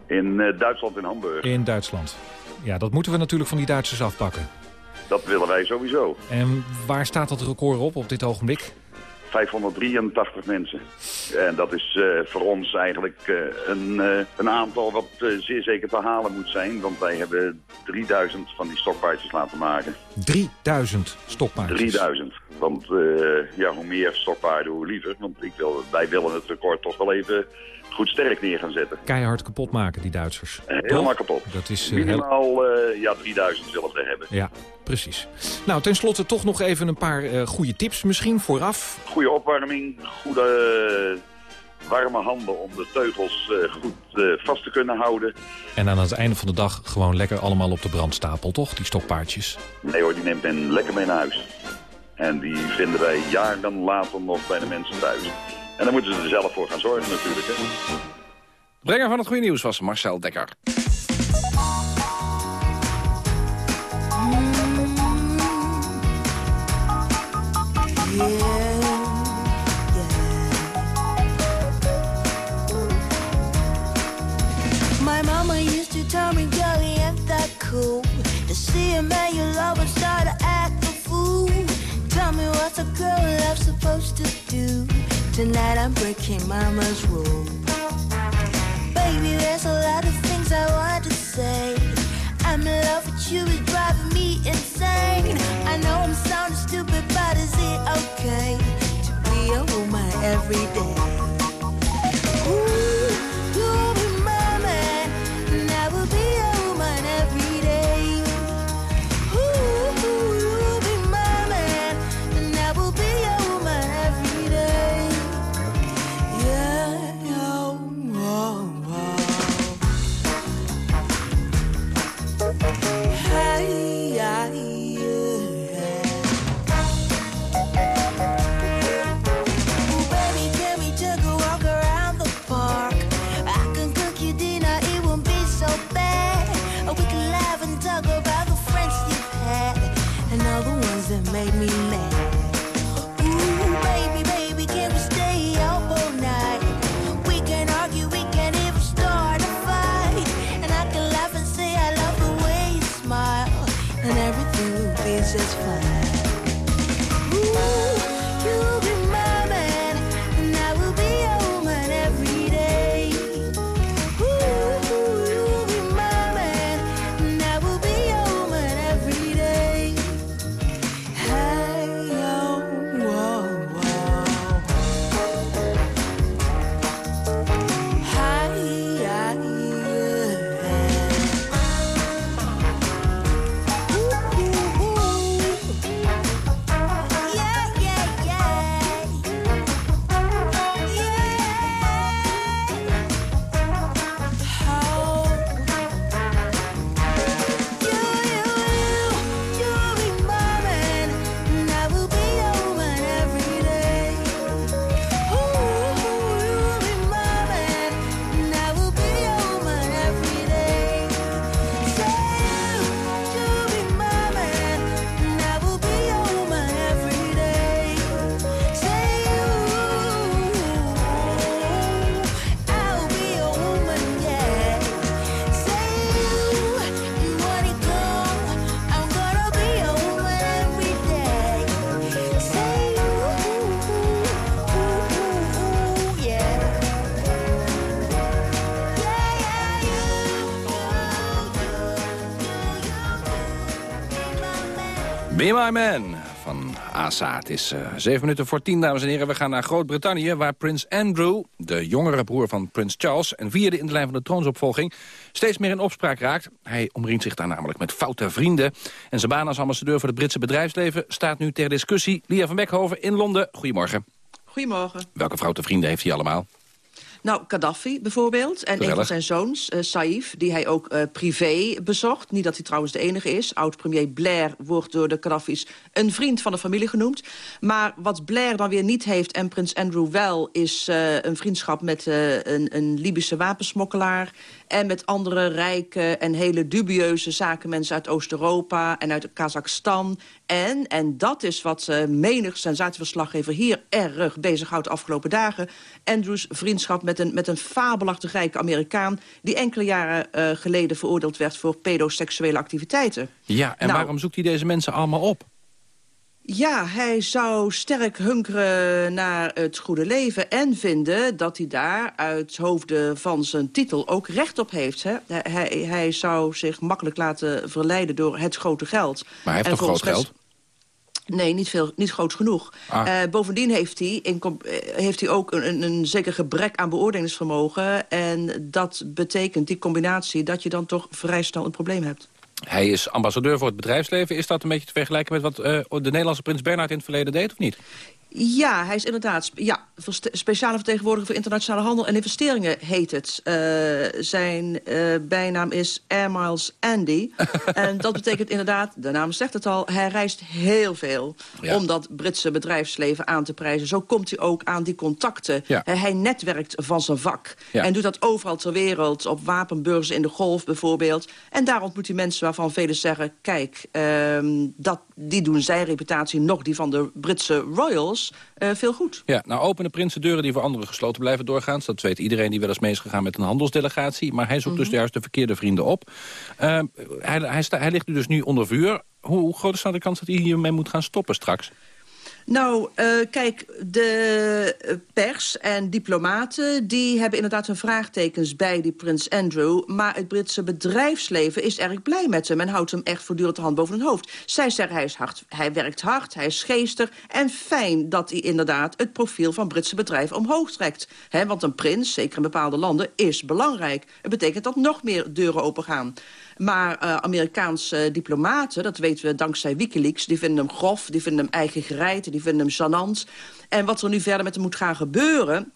In Duitsland, in Hamburg. In Duitsland. Ja, dat moeten we natuurlijk van die Duitsers afpakken. Dat willen wij sowieso. En waar staat dat record op op dit ogenblik? 583 mensen. En dat is eh, voor ons eigenlijk eh, een, eh, een aantal wat zeer zeker te halen moet zijn. Want wij hebben 3000 van die stokpaardjes laten maken. 3000 stokpaardjes? 3000. Want ja, hoe meer stokpaarden, hoe liever. Want ik wil, wij willen het record toch wel even goed sterk neer gaan zetten. Keihard kapot maken, die Duitsers. Helemaal kapot. Dat is, Minimaal ja, 3000 willen we hebben. Ja, precies. Nou, tenslotte toch nog even een paar uh, goede tips misschien vooraf. Goede opwarming, goede warme handen om de teugels goed vast te kunnen houden. En aan het einde van de dag gewoon lekker allemaal op de brandstapel, toch? Die stokpaardjes. Nee hoor, die neemt men lekker mee naar huis. En die vinden wij jaren later nog bij de mensen thuis. En dan moeten ze er zelf voor gaan zorgen natuurlijk. Hè. Brenger van het goede nieuws was Marcel Dekker. My mama used to tell me, girl, ain't that cool? To see a man you love and start to act a fool. Tell me what's a girl love supposed to do? Tonight I'm breaking mama's rule. Baby, there's a lot of things I want to say. I'm in love with you, it's driving me insane. I know I'm sounding stupid, but is it okay to be a woman every day? Ooh, Be My Man van ASA. Het is eh, zeven minuten voor tien, dames en heren. We gaan naar Groot-Brittannië, waar prins Andrew... de jongere broer van prins Charles... en vierde in de lijn van de troonsopvolging... steeds meer in opspraak raakt. Hij omringt zich daar namelijk met foute vrienden. En zijn baan als ambassadeur voor het Britse bedrijfsleven... staat nu ter discussie. Lia van Beckhoven in Londen. Goedemorgen. Goedemorgen. Welke foute vrienden heeft hij allemaal? Nou, Gaddafi bijvoorbeeld. En een Gezellig. van zijn zoons, eh, Saif, die hij ook eh, privé bezocht. Niet dat hij trouwens de enige is. Oud-premier Blair wordt door de Gaddafi's een vriend van de familie genoemd. Maar wat Blair dan weer niet heeft en prins Andrew wel... is eh, een vriendschap met een, een Libische wapensmokkelaar... en met andere rijke en hele dubieuze zakenmensen uit Oost-Europa... en uit Kazachstan. En, en dat is wat menig sensatieverslaggever hier erg bezighoudt de afgelopen dagen... Andrews vriendschap met een, met een fabelachtig rijke Amerikaan... die enkele jaren eh, geleden veroordeeld werd voor pedoseksuele activiteiten. Ja, en Nou. waarom zoekt hij deze mensen allemaal op? Ja, hij zou sterk hunkeren naar het goede leven... en vinden dat hij daar uit hoofde van zijn titel ook recht op heeft. Hè? Hij, hij zou zich makkelijk laten verleiden door het grote geld. Maar hij heeft En toch groot geld? Nee, niet, veel, niet groot genoeg. Ah. Eh, bovendien heeft hij, in, eh, heeft hij ook een, een, een zeker gebrek aan beoordelingsvermogen. En dat betekent, die combinatie, dat je dan toch vrij snel een probleem hebt. Hij is ambassadeur voor het bedrijfsleven. Is dat een beetje te vergelijken met wat eh, de Nederlandse prins Bernhard in het verleden deed, of niet? Ja, hij is inderdaad ja, speciale vertegenwoordiger voor internationale handel en investeringen heet het. Eh, zijn eh, bijnaam is Air Miles Andy. [LAUGHS] en dat betekent inderdaad, de naam zegt het al, hij reist heel veel Ja. om dat Britse bedrijfsleven aan te prijzen. Zo komt hij ook aan die contacten. Ja. Hij netwerkt van zijn vak. Ja. En doet dat overal ter wereld, op wapenbeurzen in de golf bijvoorbeeld. En daar ontmoet hij mensen waarvan velen zeggen... kijk, ehm, dat, die doen zijn reputatie, nog die van de Britse royals, eh, veel goed. Ja, nou openen prinsen deuren die voor anderen gesloten blijven doorgaans. Dat weet iedereen die wel eens mee is gegaan met een handelsdelegatie. Maar hij zoekt dus juist de verkeerde vrienden op. Eh, hij, hij, sta- hij ligt nu dus nu onder vuur. Hoe, hoe groot is nou de kans dat hij hiermee moet gaan stoppen straks? Nou, eh, kijk, de eh, pers en diplomaten... die hebben inderdaad hun vraagtekens bij die prins Andrew... maar het Britse bedrijfsleven is erg blij met hem... en houdt hem echt voortdurend de hand boven hun hoofd. Zij zeggen hij, is hard, hij werkt hard, hij is geestig... en fijn dat hij inderdaad het profiel van Britse bedrijven omhoog trekt. Hè, want een prins, zeker in bepaalde landen, is belangrijk. Het betekent dat nog meer deuren opengaan. Maar eh, Amerikaanse diplomaten, dat weten we dankzij Wikileaks... die vinden hem grof, die vinden hem eigen gereid, die vinden hem gênant. En wat er nu verder met hem moet gaan gebeuren...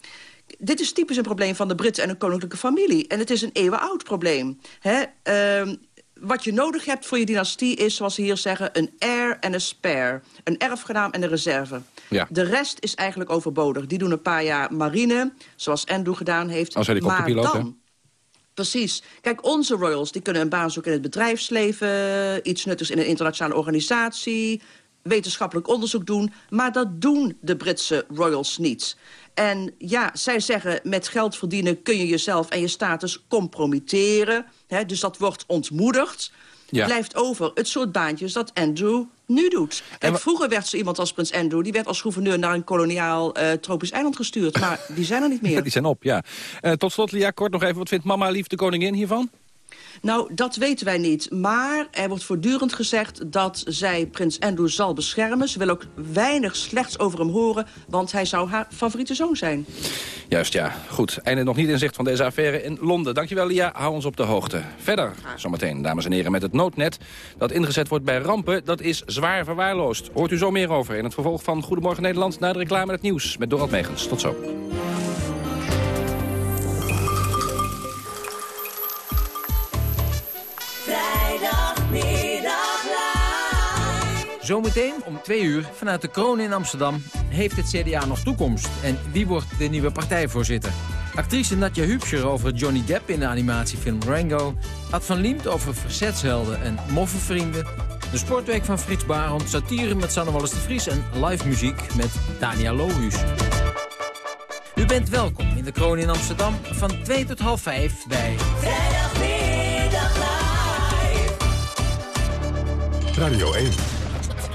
Dit is typisch een probleem van de Britten en een koninklijke familie. En het is een eeuwenoud probleem. Hè? Ehm, wat je nodig hebt voor je dynastie is, zoals ze hier zeggen... een heir en een spare. Een erfgenaam en een reserve. Ja. De rest is eigenlijk overbodig. Die doen een paar jaar marine, zoals Andrew gedaan heeft. Als maar helikopterpiloot, hè? dan... Precies. Kijk, onze royals die kunnen een baan zoeken in het bedrijfsleven... iets nuttigs in een internationale organisatie... wetenschappelijk onderzoek doen. Maar dat doen de Britse royals niet. En ja, zij zeggen met geld verdienen kun je jezelf en je status compromitteren. Dus dat wordt ontmoedigd. Ja. Blijft over het soort baantjes dat Andrew nu doet. Kijk, vroeger werd zo iemand als prins Andrew... die werd als gouverneur naar een koloniaal eh, tropisch eiland gestuurd. Maar die zijn er niet [LAUGHS] meer. Die zijn op, ja. Eh, tot slot, Lia, kort nog even. Wat vindt mama lief de koningin hiervan? Nou, dat weten wij niet. Maar er wordt voortdurend gezegd dat zij prins Andrew zal beschermen. Ze wil ook weinig slechts over hem horen, want hij zou haar favoriete zoon zijn. Juist, ja. Goed. Einde nog niet in zicht van deze affaire in Londen. Dankjewel, Lia. Hou ons op de hoogte. Verder, zometeen, dames en heren, met het noodnet... dat ingezet wordt bij rampen, dat is zwaar verwaarloosd. Hoort u zo meer over in het vervolg van Goedemorgen Nederland... na de reclame en het nieuws met Dorald Megens. Tot zo. Zometeen om twee uur vanuit de kroon in Amsterdam... heeft het CDA nog toekomst? En wie wordt de nieuwe partijvoorzitter? Actrice Nadja Hübscher over Johnny Depp in de animatiefilm Rango... Ad van Liemt over verzetshelden en moffenvrienden... de sportweek van Frits Barend, satire met Sanne Wallis de Vries... en live muziek met Dania Lohuus. U bent welkom in de kroon in Amsterdam van 2 tot half 5 bij... Radio 1.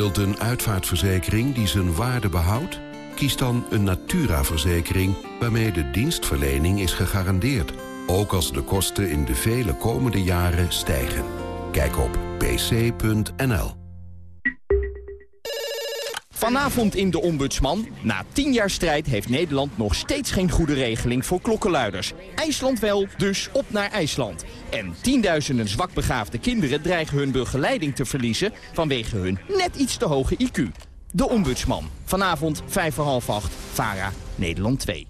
wilt een uitvaartverzekering die zijn waarde behoudt? Kies dan een Natura-verzekering waarmee de dienstverlening is gegarandeerd. Ook als de kosten in de vele komende jaren stijgen. Kijk op pc.nl. Vanavond in De Ombudsman. Na tien jaar strijd heeft Nederland nog steeds geen goede regeling voor klokkenluiders. IJsland wel, dus op naar IJsland. En tienduizenden zwakbegaafde kinderen dreigen hun begeleiding te verliezen... vanwege hun net iets te hoge IQ. De Ombudsman. Vanavond vijf voor half acht. VARA, Nederland 2.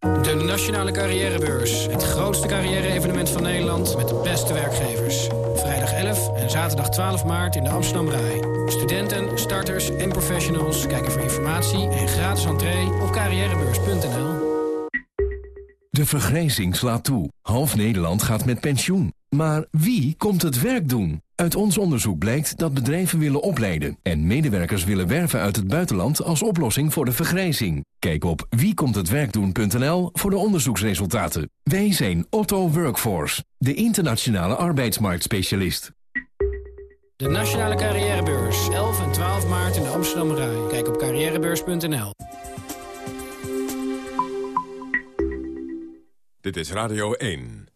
De Nationale Carrièrebeurs. Het grootste carrière-evenement van Nederland met de beste werkgevers. Vrijdag 11 en zaterdag 12 maart in de Amsterdam Rai. Studenten, starters en professionals kijken voor informatie en gratis entree op carrièrebeurs.nl. De vergrijzing slaat toe. Half Nederland gaat met pensioen. Maar wie komt het werk doen? Uit ons onderzoek blijkt dat bedrijven willen opleiden... en medewerkers willen werven uit het buitenland als oplossing voor de vergrijzing. Kijk op wiekomthetwerkdoen.nl voor de onderzoeksresultaten. Wij zijn Otto Workforce, de internationale arbeidsmarktspecialist. De Nationale Carrièrebeurs. 11 en 12 maart in de Amsterdam Rai. Kijk op carrièrebeurs.nl. Dit is Radio 1.